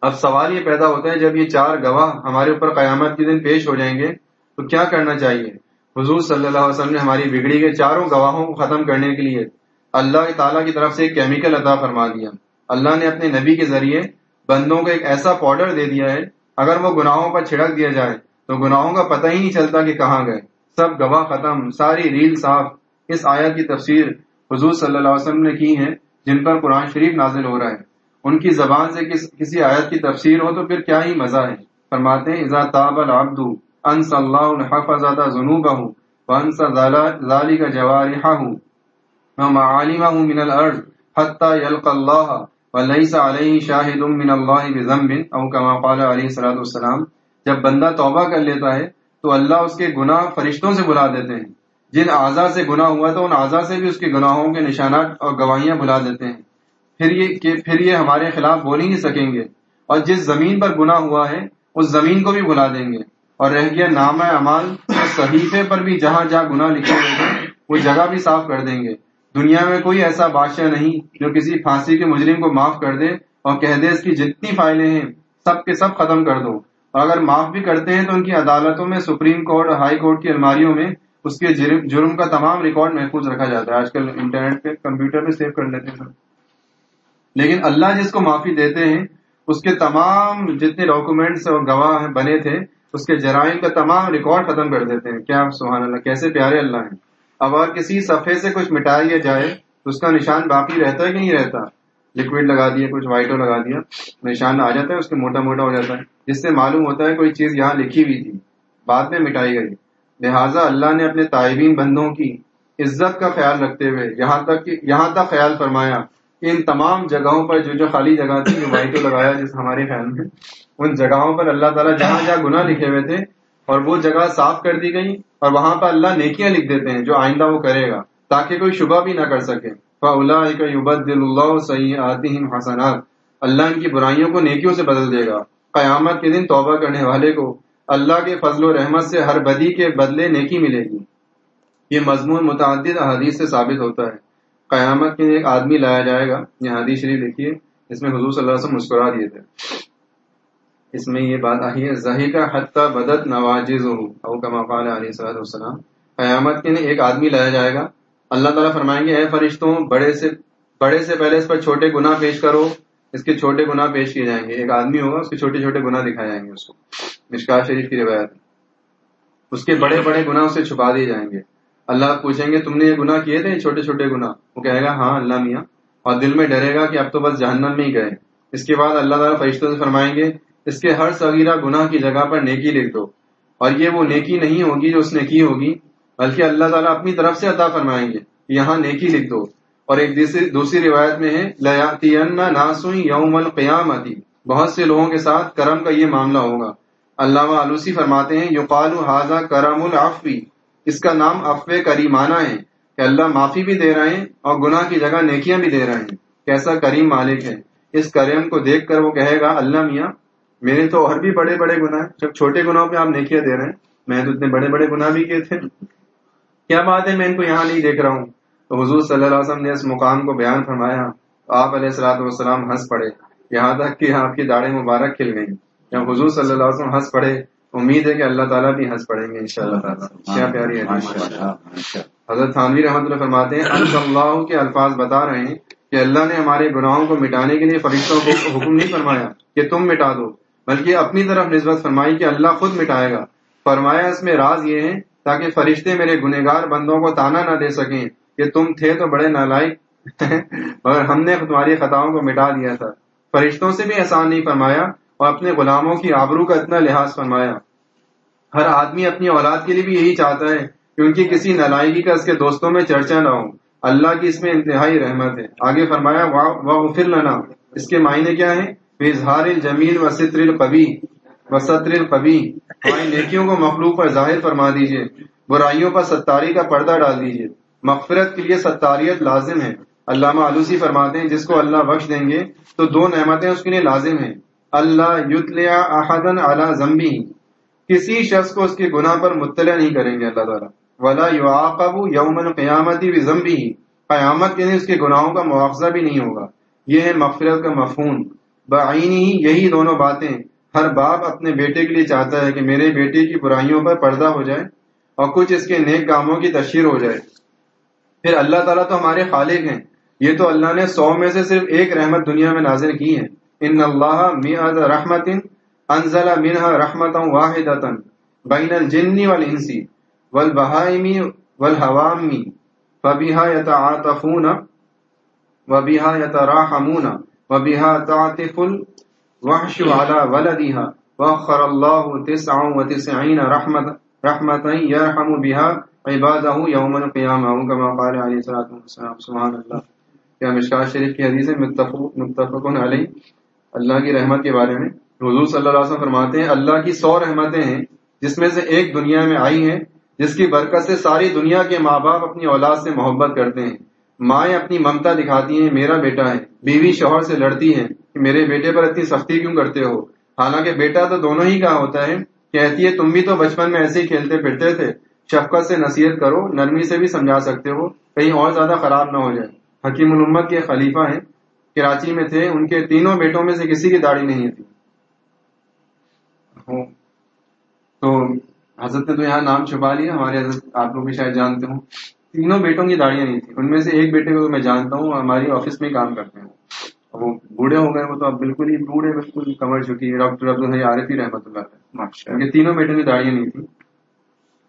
A: اب سوال یہ پیدا ہوتا ہے، جب یہ چار گواہ ہمارے اوپر قیامت کے دن پیش ہو جائیں گے، تو کیا کرنا چاہیے؟ حضور صلی اللہ علیہ وسلم نے ہماری بگڑی کے چاروں گواہوں کو ختم کرنے کے لیے اللہ تعالیٰ کی طرف سے ایک کیمیکل عطا فرما دیا۔ اللہ نے اپنے نبی کے ذریعے بندوں کو ایک ایسا پاؤڈر دے دیا ہے، اگر وہ گناہوں پر چھڑک دیا جائے تو گناہوں کا پتہ ہی نہیں چلتا کہ کہاں گئے۔ سب گواہ ختم، ساری ریل صاف۔ اس آیت کی تفسیر حضور صلی اللہ علیہ وسلم نے کی ہے، جن پر قرآن شریف نازل ہو رہا ہے۔ ان کی زبان سے کس کسی آیت کی تفسیر ہو تو پھر کیا ہی مزہ ہے۔ فرماتے ہیں، اذا تاب العبد انس اللہ الحفظ ذنوبہ وانس ذالک جوارحہ ومعالمہ من الارض حتی یلق اللہ ولیس علیہ شاہد من اللہ بذنب او کما قال علیہ الصلوۃ والسلام جب بندہ توبہ کر لیتا ہے تو اللہ اس کے گناہ فرشتوں سے بلا دیتے ہیں۔ جن اعضا سے گناہ ہوا تو ان اعضا سے بھی اس کے گناہوں کے نشانات اور گواہیاں بلا دیتے ہیں۔ پھر یہ کہ پھر یہ ہمارے خلاف بول ہی نہیں سکیں گے۔ اور جس زمین پر گناہ ہوا ہے، اس زمین کو بھی بلا دیں گے۔ اور رہ گیا نام اعمال صحیفے پر بھی جہاں جہاں گناہ لکھے ہوئے وہ جگہ بھی صاف کر دیں گے۔ دنیا میں کوئی ایسا بادشاہ نہیں جو کسی پھانسی کے مجرم کو معاف کر دے اور کہہ دے اس کی جتنی فائلیں ہیں، سب کے سب ختم کر دو۔ اور اگر معاف بھی کرتے ہیں تو ان کی عدالتوں میں، سپریم کورٹ اور ہائی کورٹ کی الماریوں میں اس کے جرم کا تمام ریکارڈ محفوظ رکھا جاتا ہے۔ آج کل انٹرنیٹ پہ، کمپیوٹر پہ سیو کر لیتے ہیں لیکن اللہ جس کو معافی دیتے ہیں، اس کے تمام جتنے ڈاکومینٹس اور گواہ بنے تھے، اس کے جرائم کا تمام ریکارڈ ختم کر دیتے ہیں۔ کیا سبحان اللہ، کیسے پیارے اللہ ہیں؟ اب اگر کسی صفحے سے کچھ مٹایا جائے، تو اس کا نشان باقی رہتا ہے کہ نہیں رہتا؟ لکوڈ لگا دیا کچھ وائٹو لگا دیا نشان آ جاتا ہے، اس کے موٹا موٹا ہو جاتا ہے۔ جس سے معلوم ہوتا ہے کوئی چیز یہاں لکھی ہوئی تھی، بعد میں مٹائی گئی۔ لہٰذا اللہ نے اپنے طائبین بندوں کی عزت کا خیال رکھتے ہوئے یہاں تک کہ، یہاں تک خیال فرمایا کہ ان تمام جگہوں پر جو جو خالی جگہ تھی، جو وائٹو لگایا جس ہمارے خیال میں، ان جگہوں پر اللہ تعالیٰ جہاں جہاں گناہ لکھے ہوئے تھے، اور وہ جگہ صاف کر دی گئی، اور وہاں پر اللہ نیکیاں لکھ دیتے ہیں جو آئندہ وہ کرے گا، تاکہ کوئی شبہ بھی نہ کر سکے۔ فَأُولَٰئِكَ يُبَدِّلُ اللَّهُ سَيِّئَاتِهِمْ حَسَنَاتٍ۔ اللہ ان کی برائیوں کو نیکیوں سے بدل دے گا۔ قیامت کے دن توبہ کرنے والے کو اللہ کے فضل و رحمت سے ہر بدی کے بدلے نیکی ملے گی۔ یہ مضمون متعدد احادیث سے ثابت ہوتا ہے۔ قیامت کے دن ایک آدمی لایا جائے گا۔ یہ حدیث شریف دیکھیے اس میں حضور صلی اللہ علیہ وسلم مسکرا دیے تھے۔ اس میں یہ بات آئی ہے ظہی کا حتیٰ بدت نواجز او کما قال علیہ صلاحت والسلام۔ قیامت کے دن ایک آدمی لایا جائے گا۔ اللہ تعالیٰ فرمائیں گے، اے فرشتوں، بڑے سے بڑے سے پہلے اس پر چھوٹے گناہ پیش کرو، اس کے چھوٹے گناہ پیش کیے جائیں گے۔ ایک آدمی ہوگا، اس کے چھوٹے چھوٹے گناہ دکھائے جائیں گے اس کو۔ مشکا شریف کی روایت۔ اس کے بڑے بڑے گناہ اسے چھپا دیے جائیں گے۔ اللہ پوچھیں گے، تم نے یہ گناہ کیے تھے چھوٹے چھوٹے گناہ؟ وہ کہے گا ہاں اللہ میاں۔ اور دل میں ڈرے گا کہ اب تو بس جہنم میں ہی گئے۔ اس کے بعد اللہ تعالیٰ فرشتوں سے فرمائیں گے، اس کے ہر صغیرہ گناہ کی جگہ پر نیکی لکھ دو۔ اور یہ وہ نیکی نہیں ہوگی جو اس نے کی ہوگی بلکہ اللہ تعالیٰ اپنی طرف سے عطا فرمائیں گے یہاں نیکی لکھ دو۔ اور ایک دوسری روایت میں ہے لیاتی ناسوئی یوم القیامتی بہت سے لوگوں کے ساتھ کرم کا یہ معاملہ ہوگا۔ علامہ آلوسی فرماتے ہیں یقال حاضہ کرم العفی اس کا نام افو کریمانہ ہے، کہ اللہ معافی بھی دے رہے ہیں اور گناہ کی جگہ نیکیاں بھی دے رہے ہیں۔ کیسا کریم مالک ہے۔ اس کریم کو دیکھ کر وہ کہے گا، اللہ میاں، میرے تو اور بھی بڑے بڑے گناہ جب چھوٹے گناہوں پہ آپ نیکیاں دے رہے ہیں، میں تو اتنے بڑے بڑے گناہ بھی کیے تھے۔ کیا بات ہے؟ میں ان کو یہاں نہیں دیکھ رہا ہوں۔ تو حضور صلی اللہ علیہ وسلم نے اس مقام کو بیان فرمایا۔ آپ علیہ السلاۃ والسلام ہنس پڑے۔ یہاں تک کہ آپ کی داڑھی مبارک کھل گئی جب حضور صلی اللہ علیہ وسلم ہنس پڑے امید ہے کہ اللہ تعالیٰ بھی ہنس پڑیں گے ان شاء اللہ تعالیٰ۔ کیا پیاری ہے۔ حضرت تھانوی رحمۃ اللہ فرماتے ہیں اللہ کے الفاظ بتا رہے ہیں کہ اللہ نے ہمارے گناہوں کو مٹانے کے لیے فرشتوں کو حکم نہیں فرمایا کہ تم مٹا دو بلکہ اپنی طرف نسبت فرمائی کہ اللہ خود مٹائے گا۔ فرمایا اس میں راز یہ ہے تاکہ فرشتے میرے گنہگار بندوں کو تانا نہ دے سکیں۔ کہ تم تھے تو بڑے نالائق۔ [laughs] مگر ہم نے تمہاری خطاؤں کو مٹا دیا تھا۔ فرشتوں سے بھی احسان نہیں فرمایا اور اپنے غلاموں کی آبرو کا اتنا لحاظ فرمایا۔ ہر آدمی اپنی اولاد کے لیے بھی یہی چاہتا ہے کہ ان کی کسی نالائکی کا اس کے دوستوں میں چرچا نہ ہو۔ اللہ کی اس میں انتہائی رحمت ہے۔ آگے فرمایا وغفر لنا۔ اس کے معنی کیا ہے اظہار الجمیل و ستر القبی و ستر القبی ہماری نیکیوں کو مخلوق پر ظاہر فرما دیجیے۔ برائیوں پر ستاری کا پردہ ڈال دیجیے۔ مغفرت کے لیے ستاریت لازم ہے۔ علامہ علوسی فرماتے ہیں، جس کو اللہ بخش دیں گے، تو دو نعمتیں اس کے لیے لازم ہیں۔ اللہ یتلیا احدن اعلی زمبی کسی شخص کو اس کے گناہ پر مطلع نہیں کریں گے اللہ تعالیٰ۔ ولا یعاقب یوم القیامتی بھی زمبی قیامت کے دن اس کے گناہوں کا مواخذہ بھی نہیں ہوگا۔ یہ ہے مغفرت کا مفہوم۔ بعینی ہی یہی دونوں باتیں۔ ہر باپ اپنے بیٹے کے لیے چاہتا ہے کہ میرے بیٹے کی برائیوں پر پردہ ہو جائے اور کچھ اس کے نیک کاموں کی تشہیر ہو جائے۔ پھر اللہ تعالیٰ تو ہمارے خالق ہیں۔ یہ تو اللہ نے سو میں سے صرف ایک رحمت دنیا میں نازل کی ہے۔ ان اللہ میعد رحمت انزل منها رحمتا واحدتا بین الجن والانسی والبہائمی والحوامی فبها يتعاطفون وبها يتراحمون وبها تعطف الوحش على ولدها واخر الله تسع وتسعين رحمة رحمة يرحم بها عبادہ یوم القیامہ کما قال علیہ الصلوۃ والسلام، سبحان اللہ کیا مشکات شریف کی حدیث متفق متفق علی اللہ کی رحمت کے بارے میں حضور صلی اللہ علیہ وسلم فرماتے ہیں، اللہ کی سو رحمتیں ہیں، جس میں سے ایک دنیا میں آئی ہیں، جس کی برکت سے ساری دنیا کے ماں باپ اپنی اولاد سے محبت کرتے ہیں۔ مائیں اپنی ممتا دکھاتی ہیں، میرا بیٹا ہے۔ بیوی شوہر سے لڑتی ہے کہ میرے بیٹے پر اتنی سختی کیوں کرتے ہو؟ حالانکہ بیٹا تو دونوں ہی کا ہوتا ہے۔ کہتی ہے، تم بھی تو بچپن میں ایسے ہی کھیلتے پھرتے تھے۔ شفقت سے نصیحت کرو، نرمی سے بھی سمجھا سکتے ہو۔ کہیں اور زیادہ خراب نہ ہو جائے۔ حکیم الامت کے خلیفہ ہیں، کراچی میں تھے۔ ان کے تینوں بیٹوں میں سے کسی کی داڑھی نہیں تھی۔ تو حضرت نے تو یہاں نام چھپا لیا۔ ہمارے حضرت، آپ لوگ بھی شاید جانتے ہوں۔ تینوں بیٹوں کی داڑیاں نہیں تھی ان میں سے ایک بیٹے کو میں جانتا ہوں ہماری آفس میں کام کرتے ہیں۔ وہ بوڑھے ہو گئے وہ تو اب بالکل ہی بوڑھے بالکل کمر چکی ہے ڈاکٹر عبد عارفی رحمۃ اللہ کے تینوں بیٹوں کی داڑیاں نہیں تھی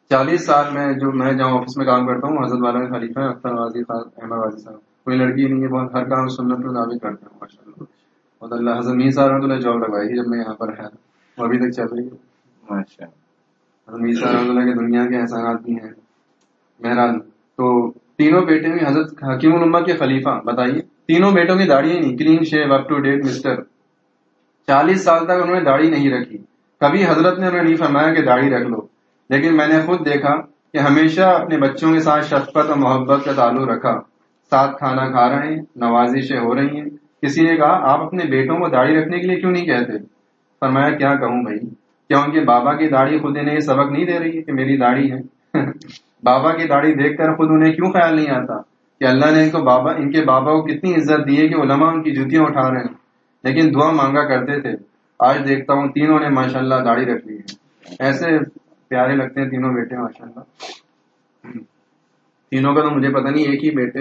A: چالیس سال میں جو میں جہاں آفس میں کام کرتا ہوں حضرت والا خلیفہ اختر واضح صاحب احمد واضح صاحب۔ کوئی لڑکی نہیں ہے بہت ہر کام سنت کے مطابق کرتے ہیں ماشاء اللہ بہت اللہ حضرت میر صاحب نے جاب لگائی تھی جب میں یہاں پر ہے۔ وہ ابھی تک چل رہی ہے۔ حضرت عیسیٰ رحمۃ اللہ کے دنیا کے احسانات بھی ہیں۔ بہرحال تو تینوں بیٹے میں حضرت حکیم الما کے خلیفہ، بتائیے۔ تینوں بیٹوں کی داڑھی نہیں clean shave up to date mister چالیس سال تک انہوں نے داڑھی نہیں رکھی۔ کبھی حضرت نے انہیں نہیں فرمایا کہ داڑھی رکھ لو۔ لیکن میں نے خود دیکھا کہ ہمیشہ اپنے بچوں کے ساتھ شفقت اور محبت کا تعلق رکھا۔ ساتھ کھانا کھا رہے ہیں، نوازشیں ہو رہی ہیں۔ کسی نے کہا، آپ اپنے بیٹوں کو داڑھی رکھنے کے لیے کیوں نہیں کہتے؟ فرمایا، کیا کہوں بھائی؟ کیا ان کے بابا کی داڑھی خود انہیں یہ سبق نہیں دے رہی ہے کہ میری داڑھی ہے؟ بابا کی داڑھی دیکھ کر خود انہیں کیوں خیال نہیں آتا کہ اللہ نے ان کو بابا ان کے بابا کو کتنی عزت دی ہے کہ علماء ان کی جوتیاں اٹھا رہے ہیں۔ لیکن دعا مانگا کرتے تھے۔ آج دیکھتا ہوں تینوں نے ماشاء اللہ داڑھی رکھ لی ہے۔ ایسے پیارے لگتے ہیں تینوں بیٹے ماشاء اللہ تینوں کا تو مجھے پتہ نہیں، ایک ہی بیٹے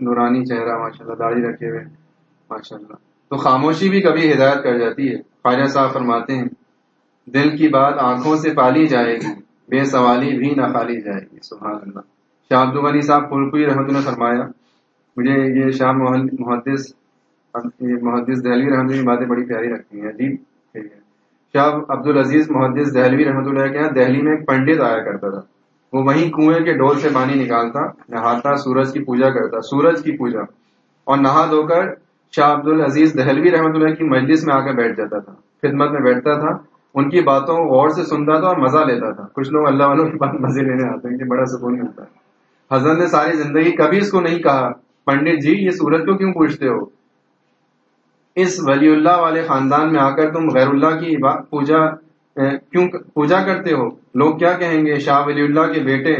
A: نورانی چہرہ ماشاء اللہ داڑھی رکھے ہوئے ماشاء اللہ تو خاموشی بھی کبھی ہدایت کر جاتی ہے۔ خواجہ صاحب فرماتے ہیں، دل کی بات آنکھوں سے پالی جائے گی۔ بے سوالی بھی نہ خالی جائے گی، سبحان اللہ۔ شاہ عبد الغنی صاحب پھولپوئی رحمۃ اللہ فرمایا، مجھے یہ شاہ محدث محدث دہلوی رحمۃ اللہ باتیں بڑی پیاری رکھتی ہیں، عجیب شاہ عبد العزیز محدث دہلوی رحمۃ اللہ کے یہاں دہلی میں ایک پنڈت آیا کرتا تھا۔ وہ وہیں کنویں کے ڈول سے پانی نکالتا، نہاتا، سورج کی پوجا کرتا، سورج کی پوجا۔ اور نہا دھو کر شاہ عبد العزیز دہلوی رحمۃ اللہ کی مجلس میں آ کر بیٹھ جاتا تھا، خدمت میں بیٹھتا تھا۔ ان کی باتوں کو غور سے سنتا تھا اور مزہ لیتا تھا۔ کچھ لوگ اللہ والوں کی بات مزے لینے آتے ہیں کہ بڑا سکون ملتا ہے۔ حضرت نے ساری زندگی کبھی اس کو نہیں کہا، پنڈت جی یہ سورج کو کیوں پوچھتے ہو؟ اس ولی اللہ والے خاندان میں آ کر تم غیر اللہ کی پوجا کیوں پوجا کرتے ہو؟ لوگ کیا کہیں گے؟ شاہ ولی اللہ کے بیٹے،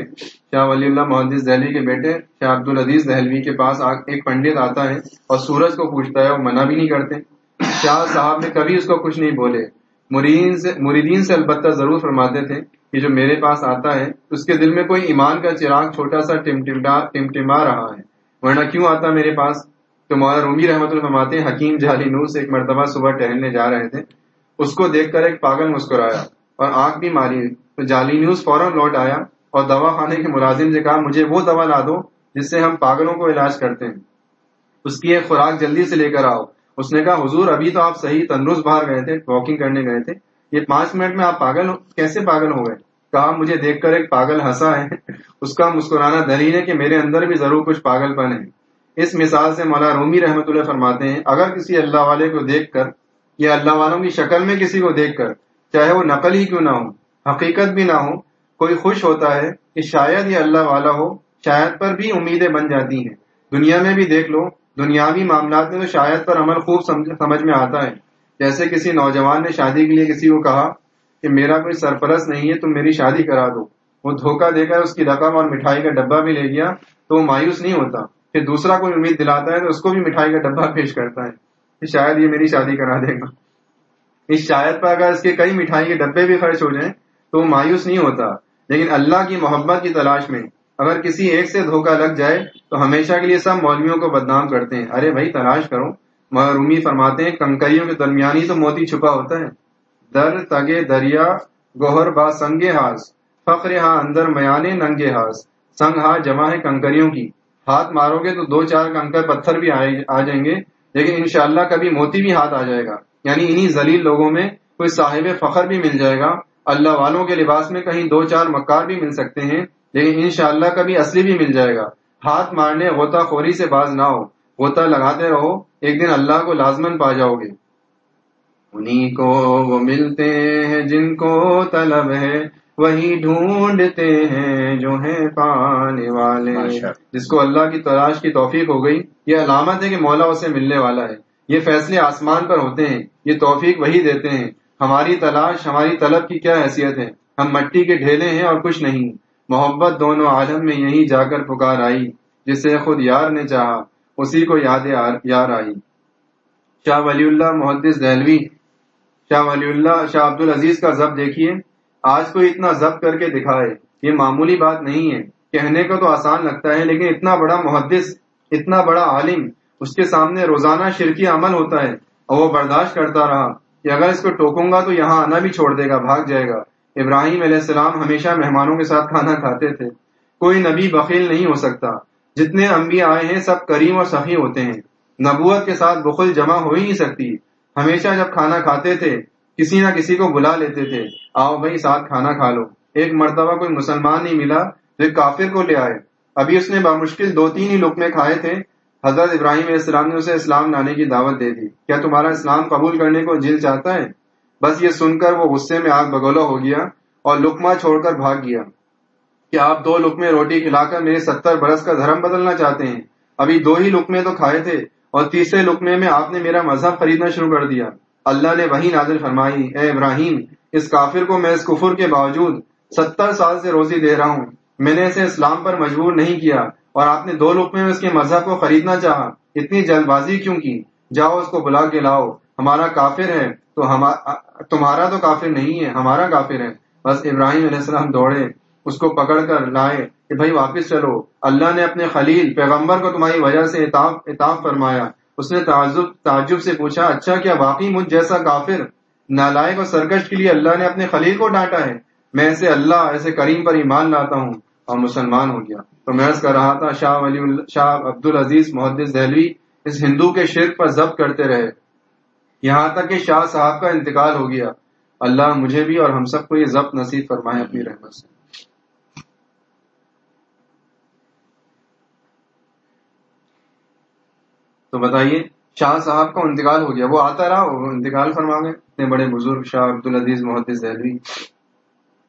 A: شاہ ولی اللہ محدث دہلی کے بیٹے، شاہ عبد العزیز دہلوی کے پاس ایک پنڈت آتا ہے اور سورج کو پوچھتا ہے اور منع بھی نہیں کرتے۔ شاہ صاحب نے کبھی اس کو کچھ نہیں بولے۔ مریدین سے مریدین سے البتہ ضرور فرماتے تھے کہ جو میرے پاس آتا ہے، اس کے دل میں کوئی ایمان کا چراغ چھوٹا سا ٹمٹما رہا ہے۔ ورنہ کیوں آتا میرے پاس؟ تو مولانا رومی رحمت اللہ فرماتے ہیں، حکیم جہلی نور سے ایک مرتبہ صبح ٹہلنے جا رہے تھے۔ اس کو دیکھ کر ایک پاگل مسکرایا اور آنکھ بھی ماری۔ تو جعلی نیوز فوراً لوٹ آیا اور دوا خانے کے ملازم سے کہا، مجھے وہ دوا لا دو جس سے ہم پاگلوں کو علاج کرتے ہیں۔ اس کی ایک خوراک جلدی سے لے کر آؤ۔ اس نے کہا، حضور، ابھی تو آپ صحیح تندرست باہر گئے تھے واکنگ کرنے گئے تھے۔ یہ پانچ منٹ میں آپ پاگل کیسے پاگل ہو گئے؟ کہا، مجھے دیکھ کر ایک پاگل ہنسا ہے۔ اس کا مسکرانا دلیل ہے کہ میرے اندر بھی ضرور کچھ پاگل پن ہے۔ اس مثال سے مولا رومی رحمت اللہ فرماتے ہیں، اگر کسی اللہ والے کو دیکھ کر یا اللہ والوں کی شکل میں کسی کو دیکھ کر، چاہے وہ نقل ہی کیوں نہ ہو، حقیقت بھی نہ ہو، کوئی خوش ہوتا ہے کہ شاید یہ اللہ والا ہو، شاید پر بھی امیدیں بن جاتی ہیں۔ دنیا میں بھی دیکھ لو دنیاوی معاملات میں تو شاید پر عمل خوب سمجھ میں آتا ہے۔ جیسے کسی نوجوان نے شادی کے لیے کسی کو کہا کہ میرا کوئی سرپرست نہیں ہے، تم میری شادی کرا دو۔ وہ دھوکہ دے کر اس کی رقم اور مٹھائی کا ڈبہ بھی لے گیا تو وہ مایوس نہیں ہوتا۔ پھر دوسرا کوئی امید دلاتا ہے تو اس کو بھی مٹھائی کا ڈبہ پیش کرتا ہے کہ شاید یہ میری شادی کرا دے گا۔ اس شاید پر اگر اس کے کئی مٹھائی کے ڈبے بھی خرچ ہو جائیں تو وہ مایوس نہیں ہوتا۔ لیکن اللہ کی محبت کی تلاش میں اگر کسی ایک سے دھوکہ لگ جائے تو ہمیشہ کے لیے سب مولویوں کو بدنام کرتے ہیں۔ ارے بھائی، تلاش کرو۔ محرومی فرماتے ہیں، کنکریوں کے درمیان ہی تو موتی چھپا ہوتا ہے۔ در تگے دریا، گوہر با سنگے ہاس فخر ہاں اندر میانے ننگے ہاس سنگ ہاں جمع ہے کنکریوں کی۔ ہاتھ مارو گے تو دو چار کنکر پتھر بھی آ جائیں گے۔ لیکن انشاءاللہ کبھی موتی بھی ہاتھ آ جائے گا۔ یعنی انہی ذلیل لوگوں میں کوئی صاحب فخر بھی مل جائے گا۔ اللہ والوں کے لباس میں کہیں دو چار مکار بھی مل سکتے ہیں۔ لیکن انشاءاللہ کبھی اصلی بھی مل جائے گا۔ ہاتھ مارنے غوطہ خوری سے باز نہ ہو۔ غوطہ لگاتے رہو۔ ایک دن اللہ کو لازمن پا جاؤ گے۔ انہی کو وہ ملتے ہیں جن کو طلب ہے۔ وہی ڈھونڈتے ہیں جو ہیں پانے والے۔ جس کو اللہ کی تلاش کی توفیق ہو گئی۔ یہ علامت ہے کہ مولا اسے ملنے والا ہے۔ یہ فیصلے آسمان پر ہوتے ہیں۔ یہ توفیق وہی دیتے ہیں۔ ہماری تلاش ہماری طلب کی کیا حیثیت ہے؟ ہم مٹی کے ڈھیلے ہیں اور کچھ نہیں۔ محبت دونوں عالم میں یہی جا کر پکار آئی، جسے خود یار نے چاہا، اسی کو یاد یار آئی۔ شاہ ولی اللہ محدث دہلوی، شاہ ولی اللہ، شاہ عبد العزیز کا ضبط دیکھیے۔ آج کوئی اتنا ضبط کر کے دکھائے، یہ معمولی بات نہیں ہے۔ کہنے کو تو آسان لگتا ہے، لیکن اتنا بڑا محدث، اتنا بڑا عالم، اس کے سامنے روزانہ شرکی عمل ہوتا ہے۔ اور وہ برداشت کرتا رہا کہ اگر اس کو ٹوکوں گا تو یہاں آنا بھی چھوڑ دے گا، بھاگ جائے گا۔ ابراہیم علیہ السلام ہمیشہ مہمانوں کے ساتھ کھانا کھاتے تھے۔ کوئی نبی بخیل نہیں ہو سکتا۔ جتنے انبیاء آئے ہیں، سب کریم اور سخی ہوتے ہیں۔ نبوت کے ساتھ بخل جمع ہو ہی نہیں سکتی۔ ہمیشہ جب کھانا کھاتے تھے، کسی نہ کسی کو بلا لیتے تھے۔ آؤ بھائی، ساتھ کھانا کھا لو۔ ایک مرتبہ کوئی مسلمان نہیں ملا جو ایک کافر کو لے آئے۔ ابھی اس نے بامشکل دو تین ہی لقمے کھائے تھے۔ حضرت ابراہیم علیہ السلام نے اسے اسلام لانے کی دعوت دے دی۔ کیا تمہارا اسلام قبول کرنے کو جل چاہتا ہے؟ بس یہ سن کر وہ غصے میں آگ بگولا ہو گیا اور لکما چھوڑ کر بھاگ گیا۔ کہ آپ دو لکمے روٹی کھلا کر میرے ستر برس کا دھرم بدلنا چاہتے ہیں؟ ابھی دو ہی لکمے تو کھائے تھے اور تیسرے لکمے میں آپ نے میرا مذہب خریدنا شروع کر دیا۔ اللہ نے وہی نازل فرمائی، اے ابراہیم، اس کافر کو میں اس کفر کے باوجود ستر سال سے روزی دے رہا ہوں۔ میں نے اسے اسلام پر مجبور نہیں کیا اور آپ نے دو لکمے میں اس کے مذہب کو خریدنا چاہا۔ اتنی جلد بازی کیوں کی؟ جاؤ اس کو بلا کے لاؤ۔ ہمارا کافر ہے۔ تو تمہارا تو کافر نہیں ہے، ہمارا کافر ہے۔ بس ابراہیم علیہ السلام دوڑے، اس کو پکڑ کر لائے کہ بھائی واپس چلو۔ اللہ نے اپنے خلیل، پیغمبر کو تمہاری وجہ سے اتاب فرمایا۔ اس نے تعجب تعجب سے پوچھا اچھا کیا واقعی مجھ جیسا کافر؟ نالائق اور سرکش کے لیے اللہ نے اپنے خلیل کو ڈانٹا ہے۔ میں ایسے اللہ، ایسے کریم پر ایمان لاتا ہوں۔ اور مسلمان ہو گیا۔ تو میں کر رہا تھا، شاہ ولی شاہ عبد العزیز محدث دہلوی اس ہندو کے شرک پر ضبط کرتے رہے۔ یہاں تک کہ شاہ صاحب کا انتقال ہو گیا۔ اللہ مجھے بھی اور ہم سب کو یہ ضبط نصیب فرمائے اپنی رحمت سے۔ تو بتائیے، شاہ صاحب کا انتقال ہو گیا۔ وہ آتا رہا، وہ انتقال فرما گئے۔ اتنے بڑے بزرگ شاہ عبد العزیز محدث دہلوی۔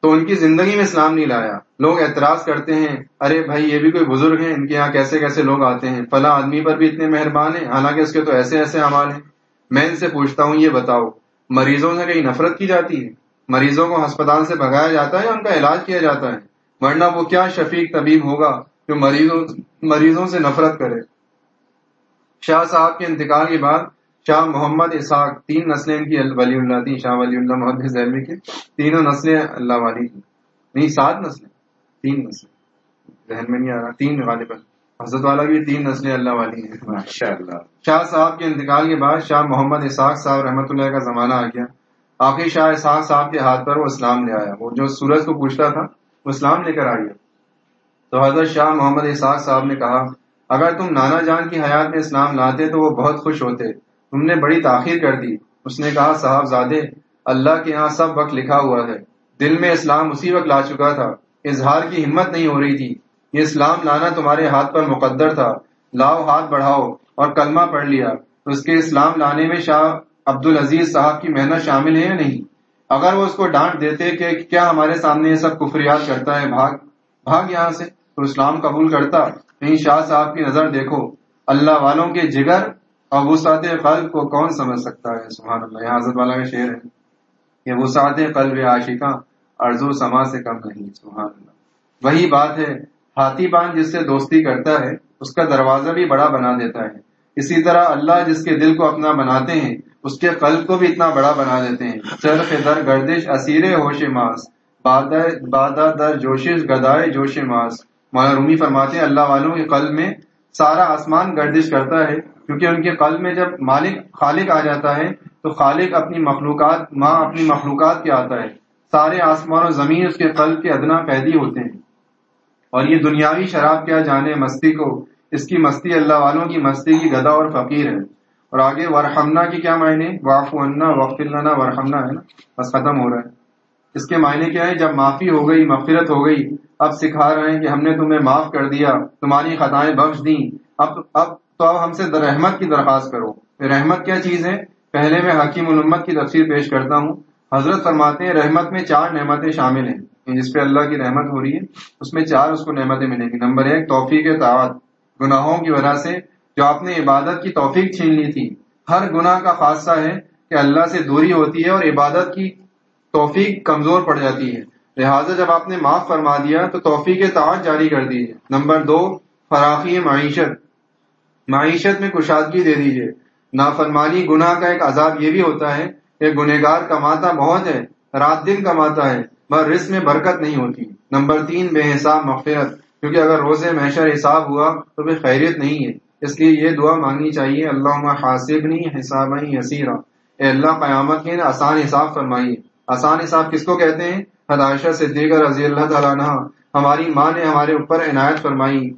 A: تو ان کی زندگی میں اسلام نہیں لایا۔ لوگ اعتراض کرتے ہیں، ارے بھائی، یہ بھی کوئی بزرگ ہیں، ان کے یہاں کیسے کیسے لوگ آتے ہیں؟ فلاں آدمی پر بھی اتنے مہربان ہیں، حالانکہ اس کے تو ایسے ایسے حوال ہیں۔ میں ان سے پوچھتا ہوں، یہ بتاؤ، مریضوں سے کہیں نفرت کی جاتی ہے؟ مریضوں کو ہسپتال سے بھگایا جاتا ہے یا ان کا علاج کیا جاتا ہے؟ ورنہ وہ کیا شفیق طبیب ہوگا جو مریضوں مریضوں سے نفرت کرے؟ شاہ صاحب کے انتقال کے بعد شاہ محمد اسحاق، تین نسلیں ان کی ولی اللہ تھی شاہ ولی اللہ محمد زہمی کی تینوں نسلیں اللہ والی کی نہیں، سات نسلیں، تین نسلیں۔ ذہن میں نہیں آ رہا، تین غالب حضرت والا بھی تین نسلیں اللہ والی ہیں۔ ماشاء اللہ شاہ صاحب کے انتقال کے بعد شاہ محمد اسحاق صاحب رحمۃ اللہ کا زمانہ آ گیا۔ آخر شاہ اسحاق صاحب کے ہاتھ پر وہ اسلام لے آیا۔ وہ جو سورج کو پوچھتا تھا وہ اسلام لے کر آ گیا۔ تو حضرت شاہ محمد اسحاق صاحب نے کہا اگر تم نانا جان کی حیات میں اسلام لاتے تو وہ بہت خوش ہوتے۔ تم نے بڑی تاخیر کر دی۔ اس نے کہا صاحب زادے اللہ کے یہاں سب وقت لکھا ہوا ہے۔ دل میں اسلام اسی وقت لا چکا تھا۔ اظہار کی ہمت نہیں ہو رہی تھی۔ یہ اسلام لانا تمہارے ہاتھ پر مقدر تھا۔ لاؤ ہاتھ بڑھاؤ اور کلمہ پڑھ لیا۔ اس کے اسلام لانے میں شاہ عبد العزیز صاحب کی محنت شامل ہے یا نہیں؟ اگر وہ اس کو ڈانٹ دیتے کہ کیا ہمارے سامنے یہ سب کفریات کرتا ہے، بھاگ بھاگ یہاں سے تو اسلام قبول کرتا، نہیں شاہ صاحب کی نظر دیکھو۔ اللہ والوں کے جگر اور وسعت قلب کو کون سمجھ سکتا ہے؟ سبحان اللہ، یہ حضرت والا کا شعر ہے۔ کہ وسعت قلب عاشقہ ارض و سما سے کم نہیں، سبحان اللہ۔ وہی بات ہے ہاتھی بان جس سے دوستی کرتا ہے، اس کا دروازہ بھی بڑا بنا دیتا ہے۔ اسی طرح اللہ جس کے دل کو اپنا بناتے ہیں، اس کے قلب کو بھی اتنا بڑا بنا دیتے ہیں۔ چرخ در گردش اسیر ہوش ماس، بادہ در جوشش گدائے جوش ماس۔ مولانا رومی فرماتے ہیں، اللہ والوں کے قلب میں سارا آسمان گردش کرتا ہے۔ کیونکہ ان کے قلب میں جب مالک خالق آ جاتا ہے، تو خالق اپنی مخلوقات ماں اپنی مخلوقات کے آتا ہے۔ سارے آسمان و زمین اس کے قلب کے ادنا پیدی ہوتے ہیں۔ اور یہ دنیاوی شراب کیا جانے مستی کو؟ اس کی مستی اللہ والوں کی مستی کی گدا اور فقیر ہے۔ اور آگے ورحمنا کی کیا معنی؟ واف انا وقف اللہ ورحمنا ہے نا؟ بس ختم ہو رہا ہے۔ اس کے معنی کیا ہے؟ جب معافی ہو گئی، مغفرت ہو گئی، اب سکھا رہے ہیں کہ ہم نے تمہیں معاف کر دیا، تمہاری خطائیں بخش دی اب اب تو اب ہم سے رحمت کی درخواست کرو۔ رحمت کیا چیز ہے؟ پہلے میں حکیم الامت کی تفسیر پیش کرتا ہوں۔ حضرت فرماتے ہیں، رحمت میں چار نعمتیں شامل ہیں۔ جس پہ اللہ کی رحمت ہو رہی ہے، اس میں چار اس کو نعمتیں ملیں گی۔ نمبر ایک، توفیق تعداد۔ گناہوں کی وجہ سے جو آپ نے عبادت کی توفیق چھین لی تھی، ہر گناہ کا خاصہ ہے کہ اللہ سے دوری ہوتی ہے اور عبادت کی توفیق کمزور پڑ جاتی ہے۔ لہٰذا جب آپ نے معاف فرما دیا تو توفیق تعداد جاری کر دیجیے نمبر دو، فراخی معیشت۔ معیشت میں کشادگی دے دیجیے نافرمانی، گناہ کا ایک عذاب یہ بھی ہوتا ہے کہ گنہگار کماتا بہت ہے، رات دن کماتا ہے۔ مگر رزق میں برکت نہیں ہوتی۔ نمبر تین، بے حساب مغفرت۔ کیونکہ اگر روزے محشر حساب ہوا تو پھر خیریت نہیں ہے۔ اس لیے یہ دعا مانگنی چاہیے اللہ حاصب نہیں حساب حسیرہ اے اللہ، قیامت کے آسان حساب فرمائیے۔ آسان حساب کس کو کہتے ہیں؟ حداشہ صدیقہ رضی اللہ تعالیٰ عنہ۔ ہماری ماں نے ہمارے اوپر عنایت فرمائی۔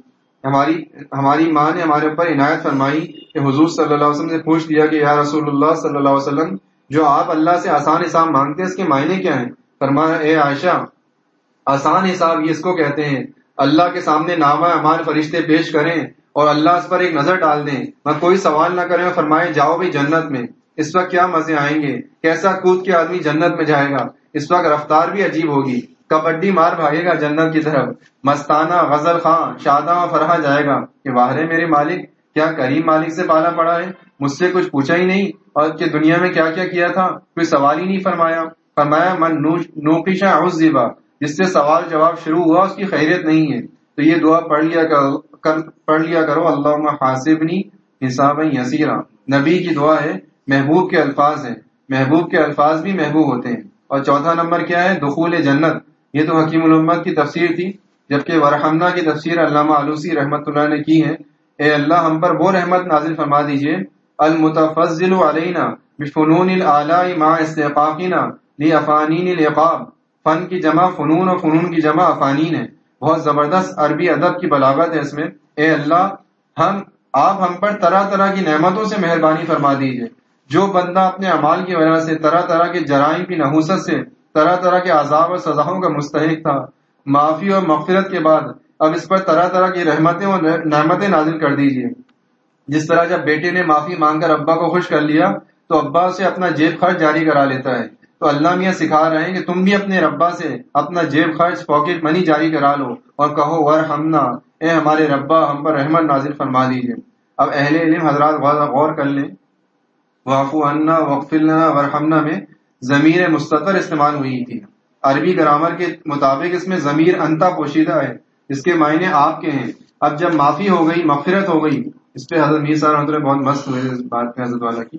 A: ہماری ہماری ماں نے ہمارے اوپر عنایت فرمائی کہ حضور صلی اللہ علیہ وسلم سے پوچھ دیا کہ یا رسول اللہ صلی اللہ علیہ وسلم، جو آپ اللہ سے آسان حساب مانگتے ہیں، اس کے معنی کیا ہیں؟ فرمایا، اے عائشہ، آسان حساب یہ اس کو کہتے ہیں، اللہ کے سامنے نامہ امان فرشتے پیش کریں اور اللہ اس پر ایک نظر ڈال دیں۔ نہ کوئی سوال نہ کریں اور فرمائے، جاؤ بھی جنت میں۔ اس وقت کیا مزے آئیں گے؟ کیسا کود کے آدمی جنت میں جائے گا؟ اس وقت رفتار بھی عجیب ہوگی۔ کبڈی مار بھاگے گا جنت کی طرف۔ مستانہ غزل خاں شاداں فرحا جائے گا کہ واہرے میرے مالک، کیا کریم مالک سے پالا پڑا ہے؟ مجھ سے کچھ پوچھا ہی نہیں۔ اور کہ دنیا میں کیا کیا کیا تھا؟ کوئی سوال ہی نہیں فرمایا۔ فرمایا من نوکیشا عزیبا جس سے سوال جواب شروع ہوا، اس کی خیریت نہیں ہے۔ تو یہ دعا پڑھ لیا کر پڑھ لیا کرو اللہ حاسبنی حساب یسیرا۔ نبی کی دعا ہے، محبوب کے الفاظ ہیں۔ محبوب کے الفاظ بھی محبوب ہوتے ہیں۔ اور چوتھا نمبر کیا ہے؟ دخول جنت۔ یہ تو حکیم الامت کی تفسیر تھی، جبکہ ورحمنا کی تفسیر علامہ علوسی رحمت اللہ نے کی ہے۔ اے اللہ، ہم پر وہ رحمت نازل فرما دیجیے۔ المتفضل علینا بفنون العلاء مع استحقاقنا۔ لافانین العقاب فن کی جمع، فنون و فنون کی جمع افانین ہے بہت زبردست عربی ادب کی بلاغت ہے اس میں۔ اے اللہ، ہم، آپ ہم پر طرح طرح کی نعمتوں سے مہربانی فرما دیجیے۔ جو بندہ اپنے اعمال کی وجہ سے طرح طرح کے جرائم کی نحوست سے، طرح طرح کے عذاب اور سزاؤں کا مستحق تھا، معافی اور مغفرت کے بعد اب اس پر طرح طرح کی رحمتیں اور نعمتیں نازل کر دیجیے جس طرح جب بیٹے نے معافی مانگ کر ابا کو خوش کر لیا، تو ابا سے اپنا جیب خرچ جاری کرا لیتا ہے۔ تو اللہ میاں سکھا رہے ہیں کہ تم بھی اپنے ربا سے اپنا جیب خرچ پاکٹ منی جاری کرا لو اور کہو ور ہمنا اے ہمارے ربا، ہم پر رحمت نازل فرما دیجیے اب اہل علم حضرات غور کر لیں۔ وافو انا وقف ورحمنا میں ضمیر مستطر استعمال ہوئی تھی۔ عربی گرامر کے مطابق اس میں ضمیر انتا پوشیدہ ہے۔ اس کے معنی آپ کے ہیں۔ اب جب معافی ہو گئی، مغفرت ہو گئی، اس پہ حضرت میر صاحب بہت مست ہوئے اس بات پہ حضرت والا کی۔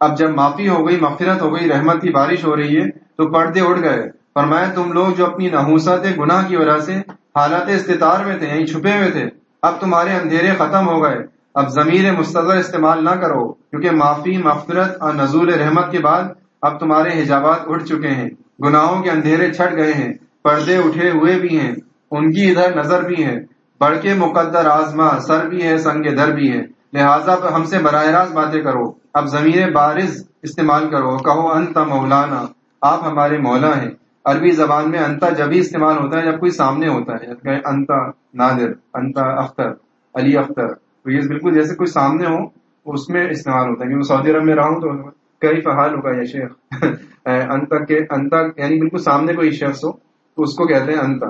A: اب جب معافی ہو گئی، مغفرت ہو گئی، رحمت کی بارش ہو رہی ہے، تو پردے اڑ گئے۔ فرمایا، تم لوگ جو اپنی نحوست گناہ کی وجہ سے حالات استطار میں تھے یہیں چھپے ہوئے تھے، اب تمہارے اندھیرے ختم ہو گئے۔ اب ضمیر مستظر استعمال نہ کرو، کیونکہ معافی، مغفرت اور نزول رحمت کے بعد اب تمہارے حجابات اٹھ چکے ہیں۔ گناہوں کے اندھیرے چھٹ گئے ہیں، پردے اٹھے ہوئے بھی ہیں، ان کی ادھر نظر بھی ہے بڑھ کے مقدر آزما، سر بھی ہے، سنگ در بھی ہے۔ لہٰذا ہم سے براہ راست باتیں کرو۔ اب ضمیر بارز استعمال کرو کہو انت مولانا آپ ہمارے مولا ہیں۔ عربی زبان میں انتا جبھی استعمال ہوتا ہے جب کوئی سامنے ہوتا ہے انتا نادر انتا اختر علی اختر تو یہ بالکل جیسے کوئی سامنے ہو اس میں استعمال ہوتا ہے۔ کیونکہ سعودی عرب میں رہا ہوں تو کئی فحال ہوگا یہ شیخ؟ [laughs] انتا کے انتا یعنی بالکل سامنے کوئی شخص ہو تو اس کو کہتے ہیں انتا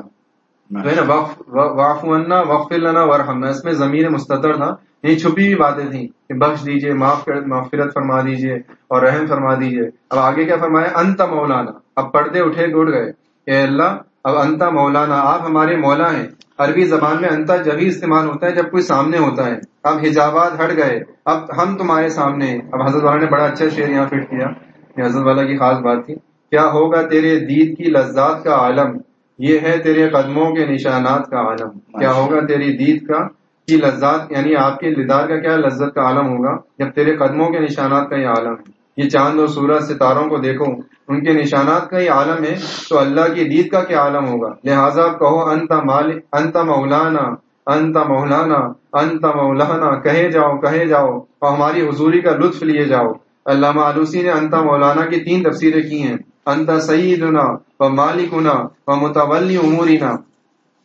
A: وقف لنا ورحمنا۔ اس میں ضمیر مستطر تھا۔ یہ چھپی ہوئی باتیں تھیں کہ بخش دیجیے معاف کر مغفرت فرما دیجیے اور رحم فرما دیجیے۔ اب آگے کیا فرمایا؟ انت مولانا۔ اب پردے اٹھے ٹوٹ گئے۔ اے اللہ اب انتا مولانا آپ ہمارے مولا ہیں۔ عربی زبان میں انتا جبھی استعمال ہوتا ہے جب کوئی سامنے ہوتا ہے۔ اب حجابات ہٹ گئے۔ اب ہم تمہارے سامنے اب حضرت والا نے بڑا اچھا شعر یہاں فٹ کیا۔ یہ حضرت والا کی خاص بات تھی۔ کیا ہوگا تیرے دید کی لذات کا عالم؟ یہ ہے تیرے قدموں کے نشانات کا عالم۔ کیا ہوگا تیری دید کا کی لذات یعنی آپ کے لدار کا کیا لذت کا عالم ہوگا؟ جب تیرے قدموں کے نشانات کا یہ عالم ہے۔ یہ چاند اور سورج ستاروں کو دیکھو، ان کے نشانات کا ہی عالم ہے، تو اللہ کی دید کا کیا عالم ہوگا؟ لہٰذا کہو، انت مال، انت مولانا انت مولانا انت مولانا، کہے جاؤ کہے جاؤ، اور ہماری حضوری کا لطف لیے جاؤ۔ علامہ آلوسی نے انتا مولانا کی تین تفسیریں کی ہیں۔ انت سیدنا و مالکنا و متولی امورنا۔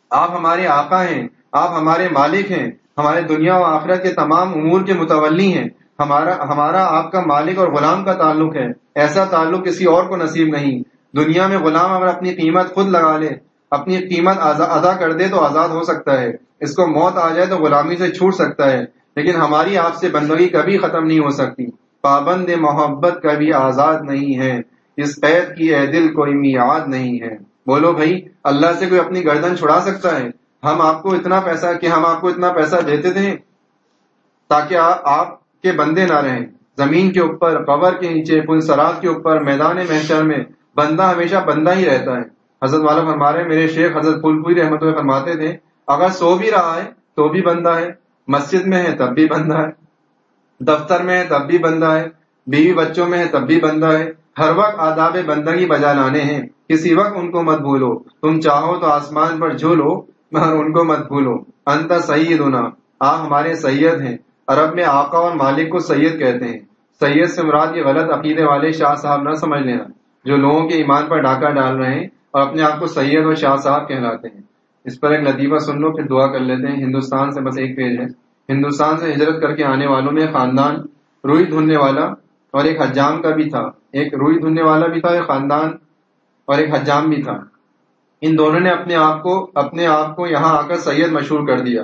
A: آپ ہمارے آقا ہیں۔ آپ ہمارے مالک ہیں، ہمارے دنیا و آخرت کے تمام امور کے متولی ہیں۔ ہمارا ہمارا آپ کا مالک اور غلام کا تعلق ہے۔ ایسا تعلق کسی اور کو نصیب نہیں۔ دنیا میں غلام اگر اپنی قیمت خود لگا لے، اپنی قیمت ادا کر دے تو آزاد ہو سکتا ہے۔ اس کو موت آ جائے تو غلامی سے چھوٹ سکتا ہے۔ لیکن ہماری آپ سے بندگی کبھی ختم نہیں ہو سکتی۔ پابند محبت کبھی آزاد نہیں ہے۔ اس قید کی اے دل کوئی میعاد نہیں ہے۔ بولو بھائی، اللہ سے کوئی اپنی گردن چھڑا سکتا ہے؟ ہم آپ کو اتنا پیسہ کہ ہم آپ کو اتنا پیسہ دیتے تھے تاکہ آپ کے بندے نہ رہیں۔ زمین کے اوپر، قبر کے نیچے، پل سرات کے اوپر، میدان محشر میں بندہ ہمیشہ بندہ ہی رہتا ہے۔ حضرت والا فرما رہے میرے شیخ حضرت پل پوری رحمت میں فرماتے تھے، اگر سو بھی رہا ہے تو بھی بندہ ہے، مسجد میں ہے تب بھی بندہ ہے، دفتر میں ہے تب بھی بندہ ہے، بیوی بچوں میں ہے تب بھی بندہ ہے۔ ہر وقت آداب بندگی بجا لانے ہیں، کسی وقت ان کو مت بھولو۔ تم چاہو تو آسمان پر جھولو مگر ان کو مت بھولو انت سید ہونا آپ ہمارے سید ہیں۔ عرب میں آقا اور مالک کو سید کہتے ہیں۔ سید سے مراد یہ غلط عقیدے والے شاہ صاحب نہ سمجھ لینا۔ جو لوگوں کے ایمان پر ڈاکہ ڈال رہے ہیں اور اپنے آپ کو سید اور شاہ صاحب کہلاتے ہیں۔ اس پر ایک لطیفہ سن لو پھر دعا کر لیتے ہیں۔ ہندوستان سے بس ایک پیج ہے۔ ہندوستان سے ہجرت کر کے آنے والوں میں خاندان روئی دھننے والا اور ایک حجام کا بھی تھا۔ ایک روئی دھننے والا بھی تھا، ایک خاندان اور ایک حجام بھی تھا۔ ان دونوں نے اپنے آپ کو، اپنے آپ کو یہاں آ کر سید مشہور کر دیا۔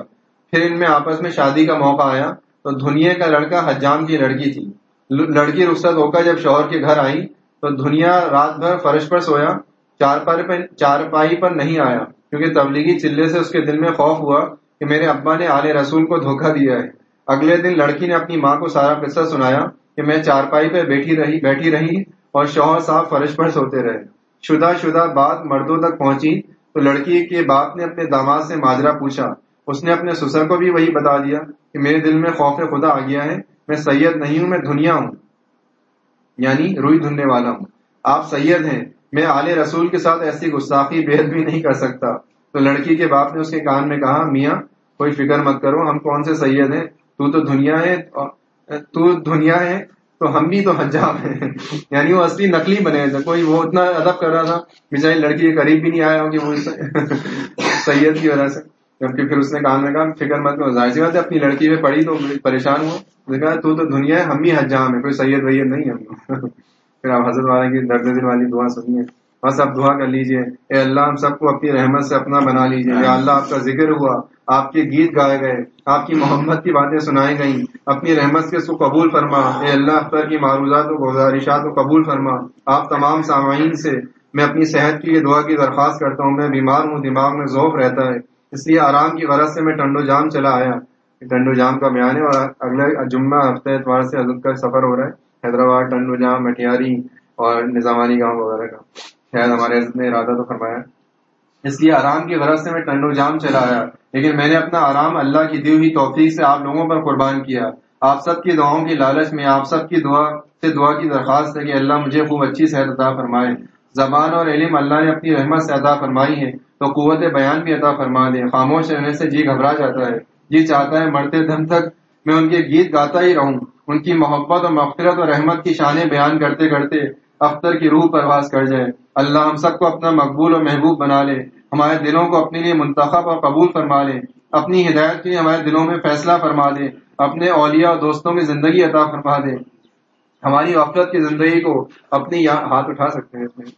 A: پھر ان میں آپس میں شادی کا موقع آیا۔ تو دنیا کا لڑکا حجام کی لڑکی تھی۔ لڑکی رخصت ہو کر جب شوہر کے گھر آئی تو دنیا رات بھر فرش پر سویا۔ چار پر چار پائی پر نہیں آیا۔ کیونکہ تبلیغی چلے سے اس کے دل میں خوف ہوا کہ میرے ابا نے آل رسول کو دھوکہ دیا ہے۔ اگلے دن لڑکی نے اپنی ماں کو سارا قصہ سنایا کہ میں چارپائی پہ بیٹھی رہی بیٹھی رہی اور شوہر صاحب فرش پر سوتے رہے۔ شدہ شدہ بات مردوں تک پہنچی تو لڑکی کے باپ نے اپنے داماد سے ماجرا پوچھا۔ اس نے اپنے سسر کو بھی وہی بتا دیا کہ میرے دل میں خوف خدا آ گیا ہے، میں سید نہیں ہوں، میں دنیا ہوں۔ یعنی روئی دھننے والا ہوں۔ آپ سید ہیں، میں آل رسول کے ساتھ ایسی گستاخی بےحد بھی نہیں کر سکتا۔ تو لڑکی کے باپ نے اس کے کان میں کہا، میاں، کوئی فکر مت کرو، ہم کون سے سید ہیں؟ تو تو دنیا ہے تو دنیا ہے تو ہم بھی تو حجاب ہیں۔ یعنی وہ اصلی نقلی بنے تھے کوئی وہ اتنا ادب کر رہا تھا بچاری لڑکی کے قریب بھی نہیں آیا ہو کہ وہ [laughs] سید کی وجہ سے۔ جبکہ پھر اس نے کہا، میں کہا، فکر مت کرو، ظاہر سی بات ہے، اپنی لڑکی پہ پڑی تو پریشان ہوا۔ کہا، تو تو دنیا ہے، ہم بھی حجام ہے کوئی سید وید نہیں ہم [laughs] پھر آپ حضرت والے کی درد دل والی دعا سنیے۔ بس آپ دعا کر لیجیے۔ اے اللہ، ہم سب کو اپنی رحمت سے اپنا بنا لیجیے۔ یا اللہ، آپ کا ذکر ہوا۔ آپ کے گیت گائے گئے، آپ کی محمد کی باتیں سنائی گئیں۔ اپنی رحمت سے اس کو قبول فرما۔ اے اللہ، اختر کی معروضات و گزارشات کو قبول فرما۔ آپ تمام سامعین سے میں اپنی صحت کی دعا کی درخواست کرتا ہوں۔ میں بیمار ہوں، دماغ میں ذوق رہتا ہے۔ اس لیے آرام کی غرض سے میں ٹنڈو جام چلا آیا۔ ٹنڈو جام کا بیان ہے اور اگلے جمعہ ہفتے اتوار سے حضرت کا سفر ہو رہا ہے۔ حیدرآباد، ٹنڈو جام، مٹیاری اور نظامانی گاؤں وغیرہ کا۔ شاید ہمارے حضرت نے ارادہ تو فرمایا۔ اس لیے آرام کی غرض سے میں ٹنڈو جام چلا آیا۔ لیکن میں نے اپنا آرام اللہ کی دی ہوئی توفیق سے آپ لوگوں پر قربان کیا۔ آپ سب کی دعاؤں کی لالچ میں آپ سب کی دعا سے دعا کی درخواست ہے کہ اللہ مجھے خوب اچھی صحت عطا فرمائے۔ زبان اور علم اللہ نے اپنی رحمت سے عطا فرمائی ہے تو قوت بیان بھی عطا فرما دے۔ خاموش رہنے سے جی گھبرا جاتا ہے۔ جی چاہتا ہے مرتے دم تک میں ان کے گیت گاتا ہی رہوں۔ ان کی محبت اور مغفرت اور رحمت کی شانیں بیان کرتے کرتے اختر کی روح پرواز کر جائے۔ اللہ ہم سب کو اپنا مقبول اور محبوب بنا لے۔ ہمارے دلوں کو اپنے لیے منتخب اور قبول فرما لے، اپنی ہدایت کے لیے ہمارے دلوں میں فیصلہ فرما دے اپنے اولیاء اور دوستوں کی زندگی عطا فرما دے۔ ہماری غفلت کی زندگی کو اپنی ہاتھ اٹھا سکتے ہیں اس میں۔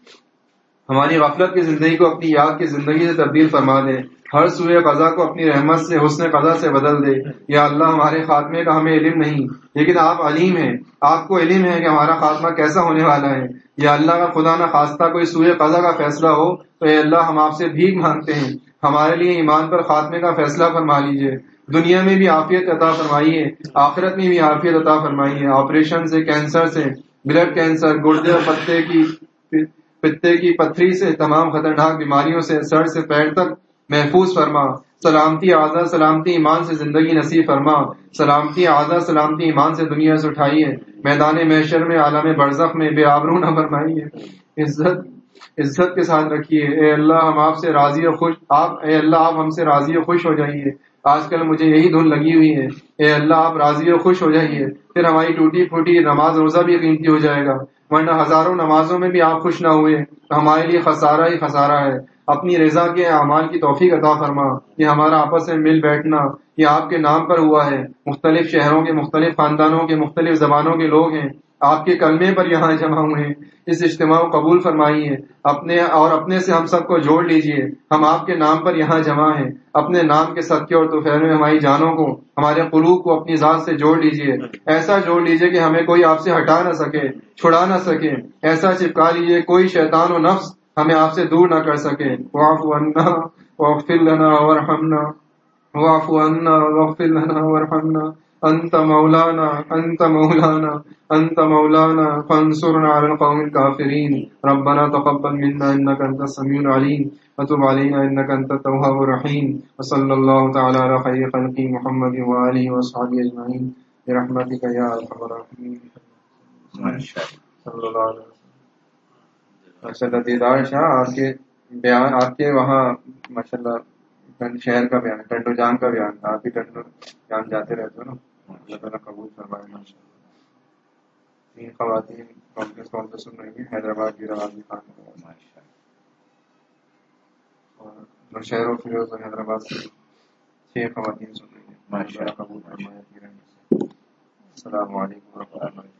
A: ہماری غفلت کی زندگی کو اپنی یاد کی زندگی سے تبدیل فرما دے۔ ہر سوئے قضا کو اپنی رحمت سے، حسن قضا سے بدل دے۔ یا اللہ، ہمارے خاتمے کا ہمیں علم نہیں، لیکن آپ علیم ہیں۔ آپ کو علم ہے کہ ہمارا خاتمہ کیسا ہونے والا ہے۔ یا اللہ کا خدا نہ خواستہ کوئی سوئے قضا کا فیصلہ ہو تو اے اللہ ہم آپ سے بھیگ مانگتے ہیں۔ ہمارے لیے ایمان پر خاتمے کا فیصلہ فرما لیجیے دنیا میں بھی عافیت عطا فرمائی ہے، آخرت میں بھی عافیت عطا فرمائی ہے۔ آپریشن سے کینسر سے، بلڈ کینسر، گردے اور پتے کی پتے کی پتھری سے تمام خطرناک بیماریوں سے، سر سے پیر تک محفوظ فرما۔ سلامتی آزاد، سلامتی ایمان سے زندگی نصیب فرما۔ سلامتی آزاد، سلامتی ایمان سے دنیا سے اٹھائی ہے میدان محشر میں، عالم برزخ میں، بے آبرو نہ فرمائی ہے عزت عزت کے ساتھ رکھیے۔ اے اللہ، ہم آپ سے راضی و خوش، آپ، اے اللہ، آپ ہم سے راضی و خوش ہو جائیے۔ آج کل مجھے یہی دھن لگی ہوئی ہے۔ اے اللہ، آپ راضی و خوش ہو جائیے۔ پھر ہماری ٹوٹی پھوٹی نماز روزہ بھی قیمتی ہو جائے گا۔ ورنہ ہزاروں نمازوں میں بھی آپ خوش نہ ہوئے۔ ہمارے لیے خسارہ ہی خسارہ ہے۔ اپنی رضا کے اعمال کی توفیق عطا فرما، یہ ہمارا آپس میں مل بیٹھنا، یہ آپ کے نام پر ہوا ہے۔ مختلف شہروں کے مختلف خاندانوں کے مختلف زبانوں کے لوگ ہیں۔ آپ کے کلمے پر یہاں جمع ہوئے ہیں۔ اس اجتماع کو قبول فرمائیے۔ اپنے اور اپنے سے ہم سب کو جوڑ لیجیے۔ ہم آپ کے نام پر یہاں جمع ہیں۔ اپنے نام کے صدقے اور توفیر میں ہماری جانوں کو، ہمارے قلوب کو اپنی ذات سے جوڑ لیجیے۔ ایسا جوڑ لیجیے کہ ہمیں کوئی آپ سے ہٹا نہ سکے، چھڑا نہ سکے۔ ایسا چپکا لیجیے، کوئی شیطان و نفس ہمیں آپ سے دور نہ کر سکے واف عنا واغفر لنا ورحمنا واف عنا واغفر لنا ورحمنا انت مولانا انت مولانا انت مولانا فانصرنا على القوم الكافرين۔ ربنا تقبل منا انك انت السميع العليم۔ وتب علينا انك انت التواب الرحيم۔ وصلى الله تعالى على خير خلق محمد واله وصحبه اجمعين برحمتك يا ارحم الراحمين۔ صلی اللہ علیہ وسلم۔ اچھا دیدار شاہ ہاں، آپ کے بیان، آپ کے وہاں ماشاء اللہ شہر کا بیان ٹنڈو جام کا بیان تھا آپ بھی ٹنڈو جام جاتے رہتے ہو نا؟ اللہ تعالیٰ قبول فرمائے ماشاء اللہ تین خواتین کانفرنس کال پہ سن رہی ہیں، حیدرآباد کی روانی خان اور نوشہر و فیروز اور حیدرآباد سے چھ خواتین سن رہی ہیں
D: ماشاء اللہ۔
A: قبول فرمائے السلام علیکم ورحمۃ اللہ